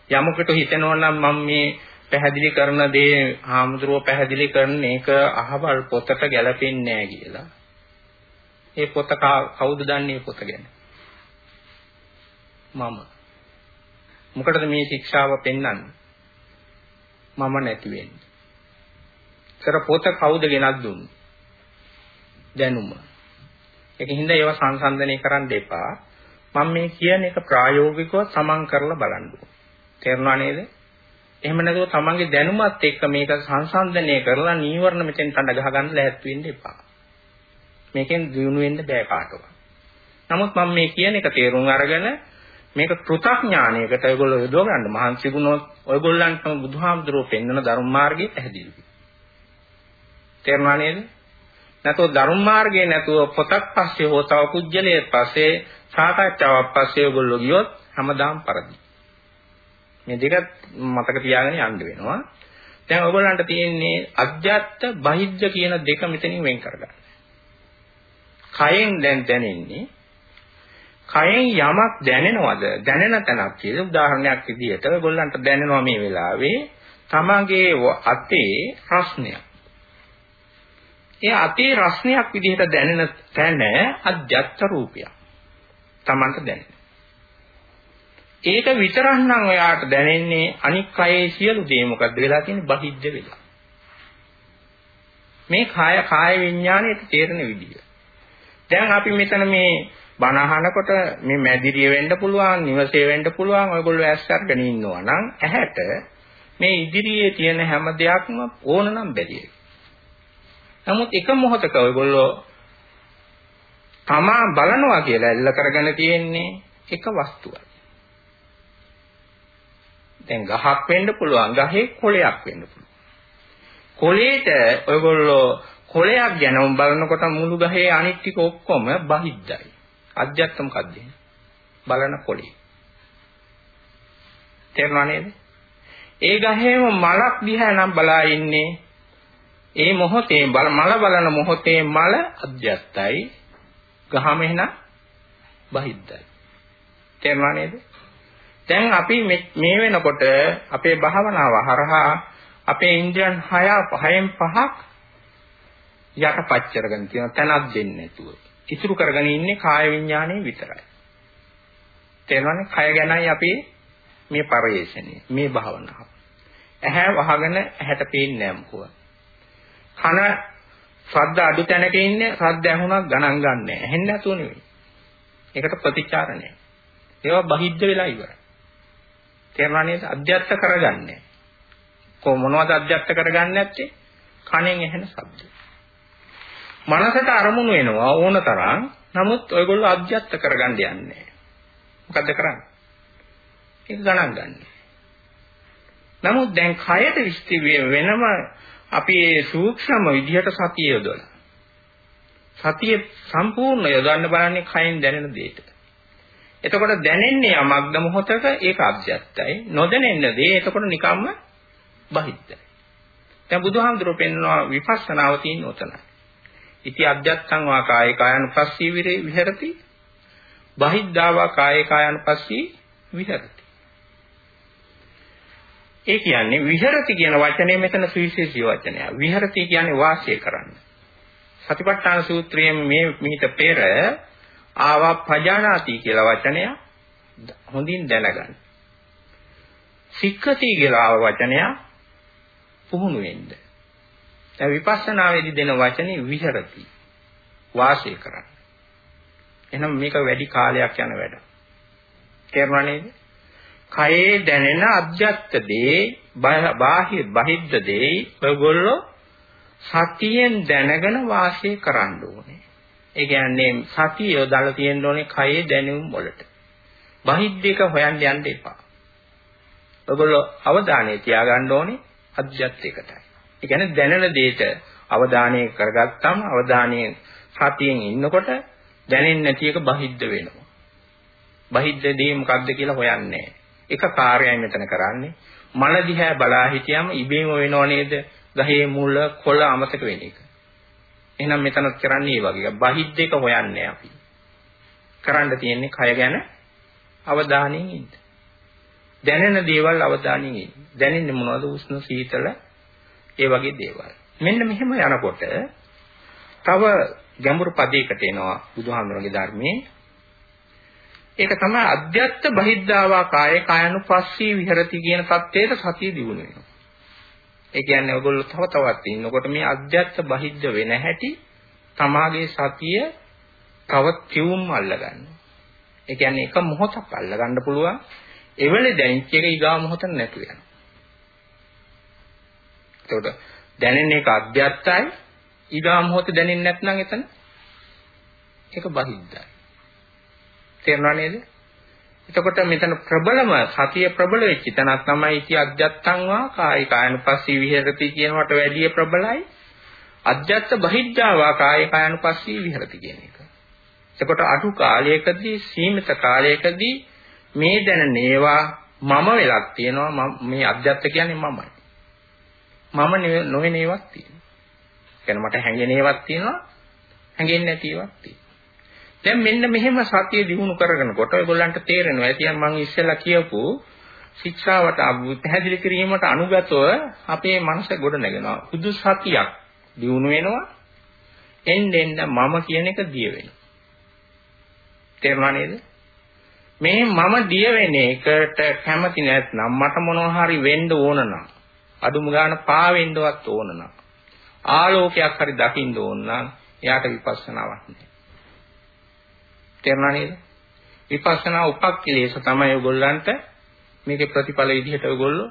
යමකට හිතෙනවා නම් මම මේ පැහැදිලි කරන දේ හාමුදුරුව පැහැදිලි කරන එක අහවල් පොතට ගැලපෙන්නේ නැහැ කියලා. ඒ පොත කවුද දන්නේ පොත ගැන? මම. මොකටද මේ ශික්ෂාව පෙන්වන්නේ? මම නැති වෙන්නේ. සර පොත කවුද ගෙනත් දුන්නේ? දැනුම. ඒකින්ද ඒව සංසන්දනය කරන්න එපා. මම මේ කියන එක ප්‍රායෝගිකව සමන් කරලා බලන්න තේරුණා නේද? එහෙම නැතුව තමන්ගේ දැනුමත් එක්ක මේක සංසන්දනය කරලා නීවරණ මෙතෙන් තඬ ගහ ගන්න ලෑස්ති වෙන්න එපා. මේකෙන් දිනු වෙන්න බෑ කාටවත්. නමුත් මම මේ කියන එක තේරුම් අරගෙන මේක කෘතඥානයකට ඔයගොල්ලෝ යොදව ගන්න මහන්සි වුණොත් ඔයගොල්ලන්ටම බුදුහාමුදුරුවෝ පෙන්වන ධර්ම මාර්ගය පැහැදිලි. තේරුණා නේද? නැතෝ ධර්ම මාර්ගයේ නැතුව පොතක් පස්සේ හෝ තව කුජලයේ පස්සේ සාකච්ඡාවක් පස්සේ ඔයගොල්ලෝ ගියොත් හැමදාම පරදි. මේ දෙක මතක තියාගෙන යන්න වෙනවා. දැන් ඔයගොල්ලන්ට තියෙන්නේ අධ්‍යාත්ත බහිද්ධ කියන දෙක මෙතනින් වෙන් කරගන්න. කයෙන් දැන් දැනෙන්නේ කයෙන් යමක් දැනෙනවද දැනෙන තැනක් කියලා උදාහරණයක් විදිහට ඔයගොල්ලන්ට දැනෙනවා මේ වෙලාවේ තමගේ අතේ රස්නයක්. ඒ අතේ රස්නයක් විදිහට දැනෙන තැන අධ්‍යත්ත රූපයක්. Tamanට දැනෙන. ඒක විතරක් නම් ඔයාට දැනෙන්නේ අනික් කයේ සියලු දේ මොකද්ද වෙලා තියෙන්නේ බහිද්ද වෙලා. මේ කාය කාය විඥාණයට තේරෙන විදිය. දැන් අපි මෙතන මේ බණ අහනකොට මේ මැදිරිය වෙන්න පුළුවන්, නිවසේ වෙන්න පුළුවන්, ඔයගොල්ලෝ ඇස් අරගෙන ඉන්නවා නම් ඇහැට මේ ඉදිරියේ තියෙන හැම දෙයක්ම ඕන නම් බැරියි. නමුත් එක මොහොතක ඔයගොල්ලෝ තමා බලනවා කියලා එල්ල කරගෙන තියෙන්නේ එක වස්තුවක්. දැන් ගහක් වෙන්න පුළුවන්, ගහේ කොළයක් වෙන්න පුළුවන්. කොළේට ඔයගොල්ලෝ කොළයක් ගැන බලනකොට මුළු ගහේ අනිත් ටික ඔක්කොම බහිද්දයි. අධ්‍යත්ත මොකද්ද? බලන කොළේ. තේරුණා නේද? ඒ ගහේම මලක් දිහා නම් බලා ඉන්නේ. ඒ මොහොතේ මල බලන මොහොතේ මල අධ්‍යත්තයි. ගහම එහෙනම් බහිද්දයි. තේරුණා නේද? දැන් අපි මේ වෙනකොට අපේ භාවනාව හරහා අපේ ඉන්ද්‍රියන් 6 6න් 5ක් යටපත් කරගෙන තියෙන තැනක් දෙන්නේ නැතුව. ඉතුරු කරගෙන ඉන්නේ කාය විඥානයේ විතරයි. තේරෙනවනේ කය ගැනයි අපි මේ පරිේශණය මේ භාවනාව. ඇහැ වහගෙන ඇහැට පේන්නේ නැහැ මොකද? කන ශබ්ද අඩු තැනක ඉන්නේ ශබ්ද ඇහුණක් ගණන් ගන්නෑ. ඇහෙන්නේ නැතුව නෙවෙයි. ඒකට ප්‍රතිචාර නැහැ. ඒවා බහිද්ද වෙලා ඉවරයි. තේරුණා නේද? අධ්‍යත්ත කරගන්නේ. කො මොනවද අධ්‍යත්ත කරගන්නේ නැත්තේ? කණෙන් ඇහෙන ශබ්ද. මනසට අරමුණු වෙනවා ඕන තරම්. නමුත් ඔයගොල්ලෝ අධ්‍යත්ත කරගන්න යන්නේ මොකද්ද කරන්නේ? ඒක ගණන් ගන්න. නමුත් දැන් කයට විස්ති වෙනම අපි ඒ සූක්ෂම විදිහට සතිය යොදවලා. සතිය සම්පූර්ණ යොදන්න බලන්නේ කයෙන් දැනෙන දෙයට. එතකොට දැනෙන්නේ යමක්ද මොහොතක ඒක අධ්‍යත්තයි. නොදැනෙන්න දේ එතකොට නිකම්ම බහිද්දයි. දැන් බුදුහාමුදුරුවෝ පෙන්වනවා විපස්සනාව තියෙන උතනයි. ඉති අධ්‍යත්තං වා කායේ කායනුපස්සී විහෙරති. බහිද්ධාවා කායේ කායනුපස්සී විහෙරති. ඒ කියන්නේ විහෙරති කියන වචනේ මෙතන සුවිශේෂී වචනයක්. විහෙරති කියන්නේ වාසය කරන්න. සතිපට්ඨාන සූත්‍රයේ මේ මිහිත පෙර ආවා පජානාති කියලා වචනය හොඳින් දැනගන්න. සික්ඛති කියලා ආව වචනය පුහුණු වෙන්න. දැන් විපස්සනාවේදී දෙන වචනේ විහෙරති. වාසය කරන්න. එහෙනම් මේක වැඩි කාලයක් යන වැඩ. තේරුණා නේද? කයේ දැනෙන අධ්‍යත්ත දේ බාහිර බහිද්ද දේ ඔයගොල්ලෝ සතියෙන් දැනගෙන වාසය කරන්න ඕනේ. ඒ කියන්නේ සතිය යොදලා තියෙන්න ඕනේ කයේ දැනුම් වලට. බහිද්දේක හොයන්න යන්න එපා. ඔයගොල්ලෝ අවධානය තියාගන්න ඕනේ අධ්‍යත්ත එකටයි. ඒ කියන්නේ දැනෙන දෙයට අවධානය කරගත්තාම අවධානයේ සතියෙන් ඉන්නකොට දැනෙන්නේ නැති එක බහිද්ද වෙනවා. බහිද්ද දේ මොකක්ද කියලා හොයන්නේ එක කාර්යයක් මෙතන කරන්නේ. මල දිහා බලා හිටියම ඉබේම වෙනව නේද? ගහේ මුල කොළ අමතක වෙන එක. එහෙනම් මෙතනත් කරන්නේ ඒ වගේ. බහිද්දේක හොයන්නේ අපි. කරන්න තියෙන්නේ කය ගැන අවධානයෙන් ඉන්න. දැනෙන දේවල් අවධානයෙන් ඉන්න. දැනෙන්නේ මොනවද? උෂ්ණ සීතල ඒ වගේ දේවල්. මෙන්න මෙහෙම යනකොට තව ගැඹුරු පදයකට එනවා බුදුහාමුදුරගේ ධර්මයේ. ඒක තමයි අධ්‍යත්ත බහිද්ධාවා කාය කායනුපස්සී විහෙරති කියන தത്വයට සතිය දිනු වෙනවා. ඒ කියන්නේ ඔයගොල්ලෝ තව තවත් ඉන්නකොට මේ අධ්‍යත්ත බහිද්ධ වෙන හැටි තමාගේ සතිය තව තියුම් අල්ල ගන්නවා. ඒ කියන්නේ එක මොහොතක් අල්ල ගන්න පුළුවන්. එවලේ දැනෙච්ච එක ඊගා මොහොත නැතු වෙනවා. එතකොට දැනෙන එක අධ්‍යත්තයි ඊගා මොහොත දැනෙන්නේ නැත්නම් එතන ඒක බහිද්දයි. තේරුණා නේද? එතකොට මෙතන ප්‍රබලම සතිය ප්‍රබල වෙච්ච තැනක් තමයි ඉති අධ්‍යත්තං වා කායි කායනුපස්සී විහෙරති කියනවට වැඩිය ප්‍රබලයි. අධ්‍යත්ත බහිද්ධා වා කායි කායනුපස්සී විහෙරති කියන එක. එතකොට අඩු කාලයකදී සීමිත කාලයකදී මේ දැන නේවා මම වෙලක් තියෙනවා මේ අධ්‍යත්ත කියන්නේ මමයි. මම නොවන ඒවාක් තියෙනවා. කියන්නේ මට හැඟෙන ඒවාක් තියෙනවා හැඟෙන්නේ නැති ඒවාක් තියෙනවා. දැන් මෙන්න මෙහෙම සතිය දිනු කරගෙනකොට ඔයගොල්ලන්ට තේරෙනවා. ඉතින් මම ඉස්සෙල්ලා කියපු ශික්ෂාවට පැහැදිලි කිරීමට අනුගතව අපේ මනස ගොඩ නැගෙනවා. බුදු සතියක් දිනු වෙනවා. එන්න එන්න මම කියන එක දිය වෙනවා. තේරුණා නේද? මේ මම දිය වෙන එකට කැමති නැත්නම් මට මොනවා හරි වෙන්න ඕන නම් අඩුම ගාන පාවෙන්නවත් ඕන නම් ආලෝකයක් හරි දකින්න ඕන නම් එයාට විපස්සනාවක් නැහැ. තේරුණා නේද? විපස්සනා උපක්ඛලේශ තමයි ඔයගොල්ලන්ට මේකේ ප්‍රතිඵල විදිහට ඔයගොල්ලෝ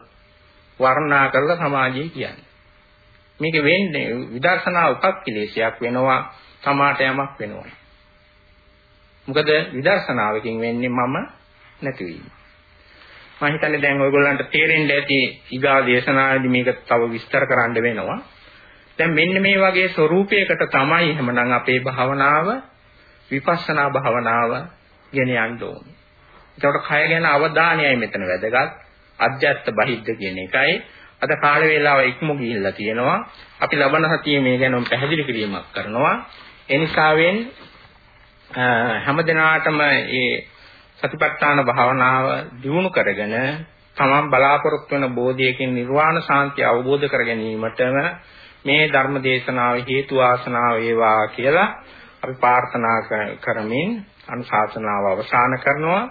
වර්ණනා කරලා සමාජයේ කියන්නේ. මේක වෙන්නේ විදර්ශනා උපක්ඛලේශයක් වෙනවා තමාට යමක් වෙනවා. මොකද විදර්ශනාවකින් වෙන්නේ මම නැතිවීම. මම හිතන්නේ දැන් ඔයගොල්ලන්ට තේරෙන්න ඇති ඊගා දේශනාවේදී මේක තව විස්තර කරන්න වෙනවා. දැන් මෙන්න මේ වගේ ස්වરૂපයකට තමයි එහෙමනම් අපේ භාවනාව විපස්සනා භාවනාව ගෙන යන්න ඕනේ. ඒකට කය ගැන අවධානයයි මෙතන වැදගත්. අධ්‍යත්ත බහිද්ද කියන එකයි. අද කාල වේලාව ඉක්ම ගිහිල්ලා තියෙනවා. අපි ලබන සතියේ මේ ගැන පැහැදිලි කිරීමක් කරනවා. ඒ නිසාවෙන් හැම දිනාටම මේ සතිපට්ඨාන භාවනාව දියුණු කරගෙන තමන් බලාපොරොත්තු වෙන බෝධියකින් නිර්වාණ සාන්තිය අවබෝධ කර ගැනීමටම මේ ධර්ම දේශනාව හේතු වාසනාව වේවා කියලා අපි ප්‍රාර්ථනා කරමින් අනුශාසනාව අවසන් කරනවා.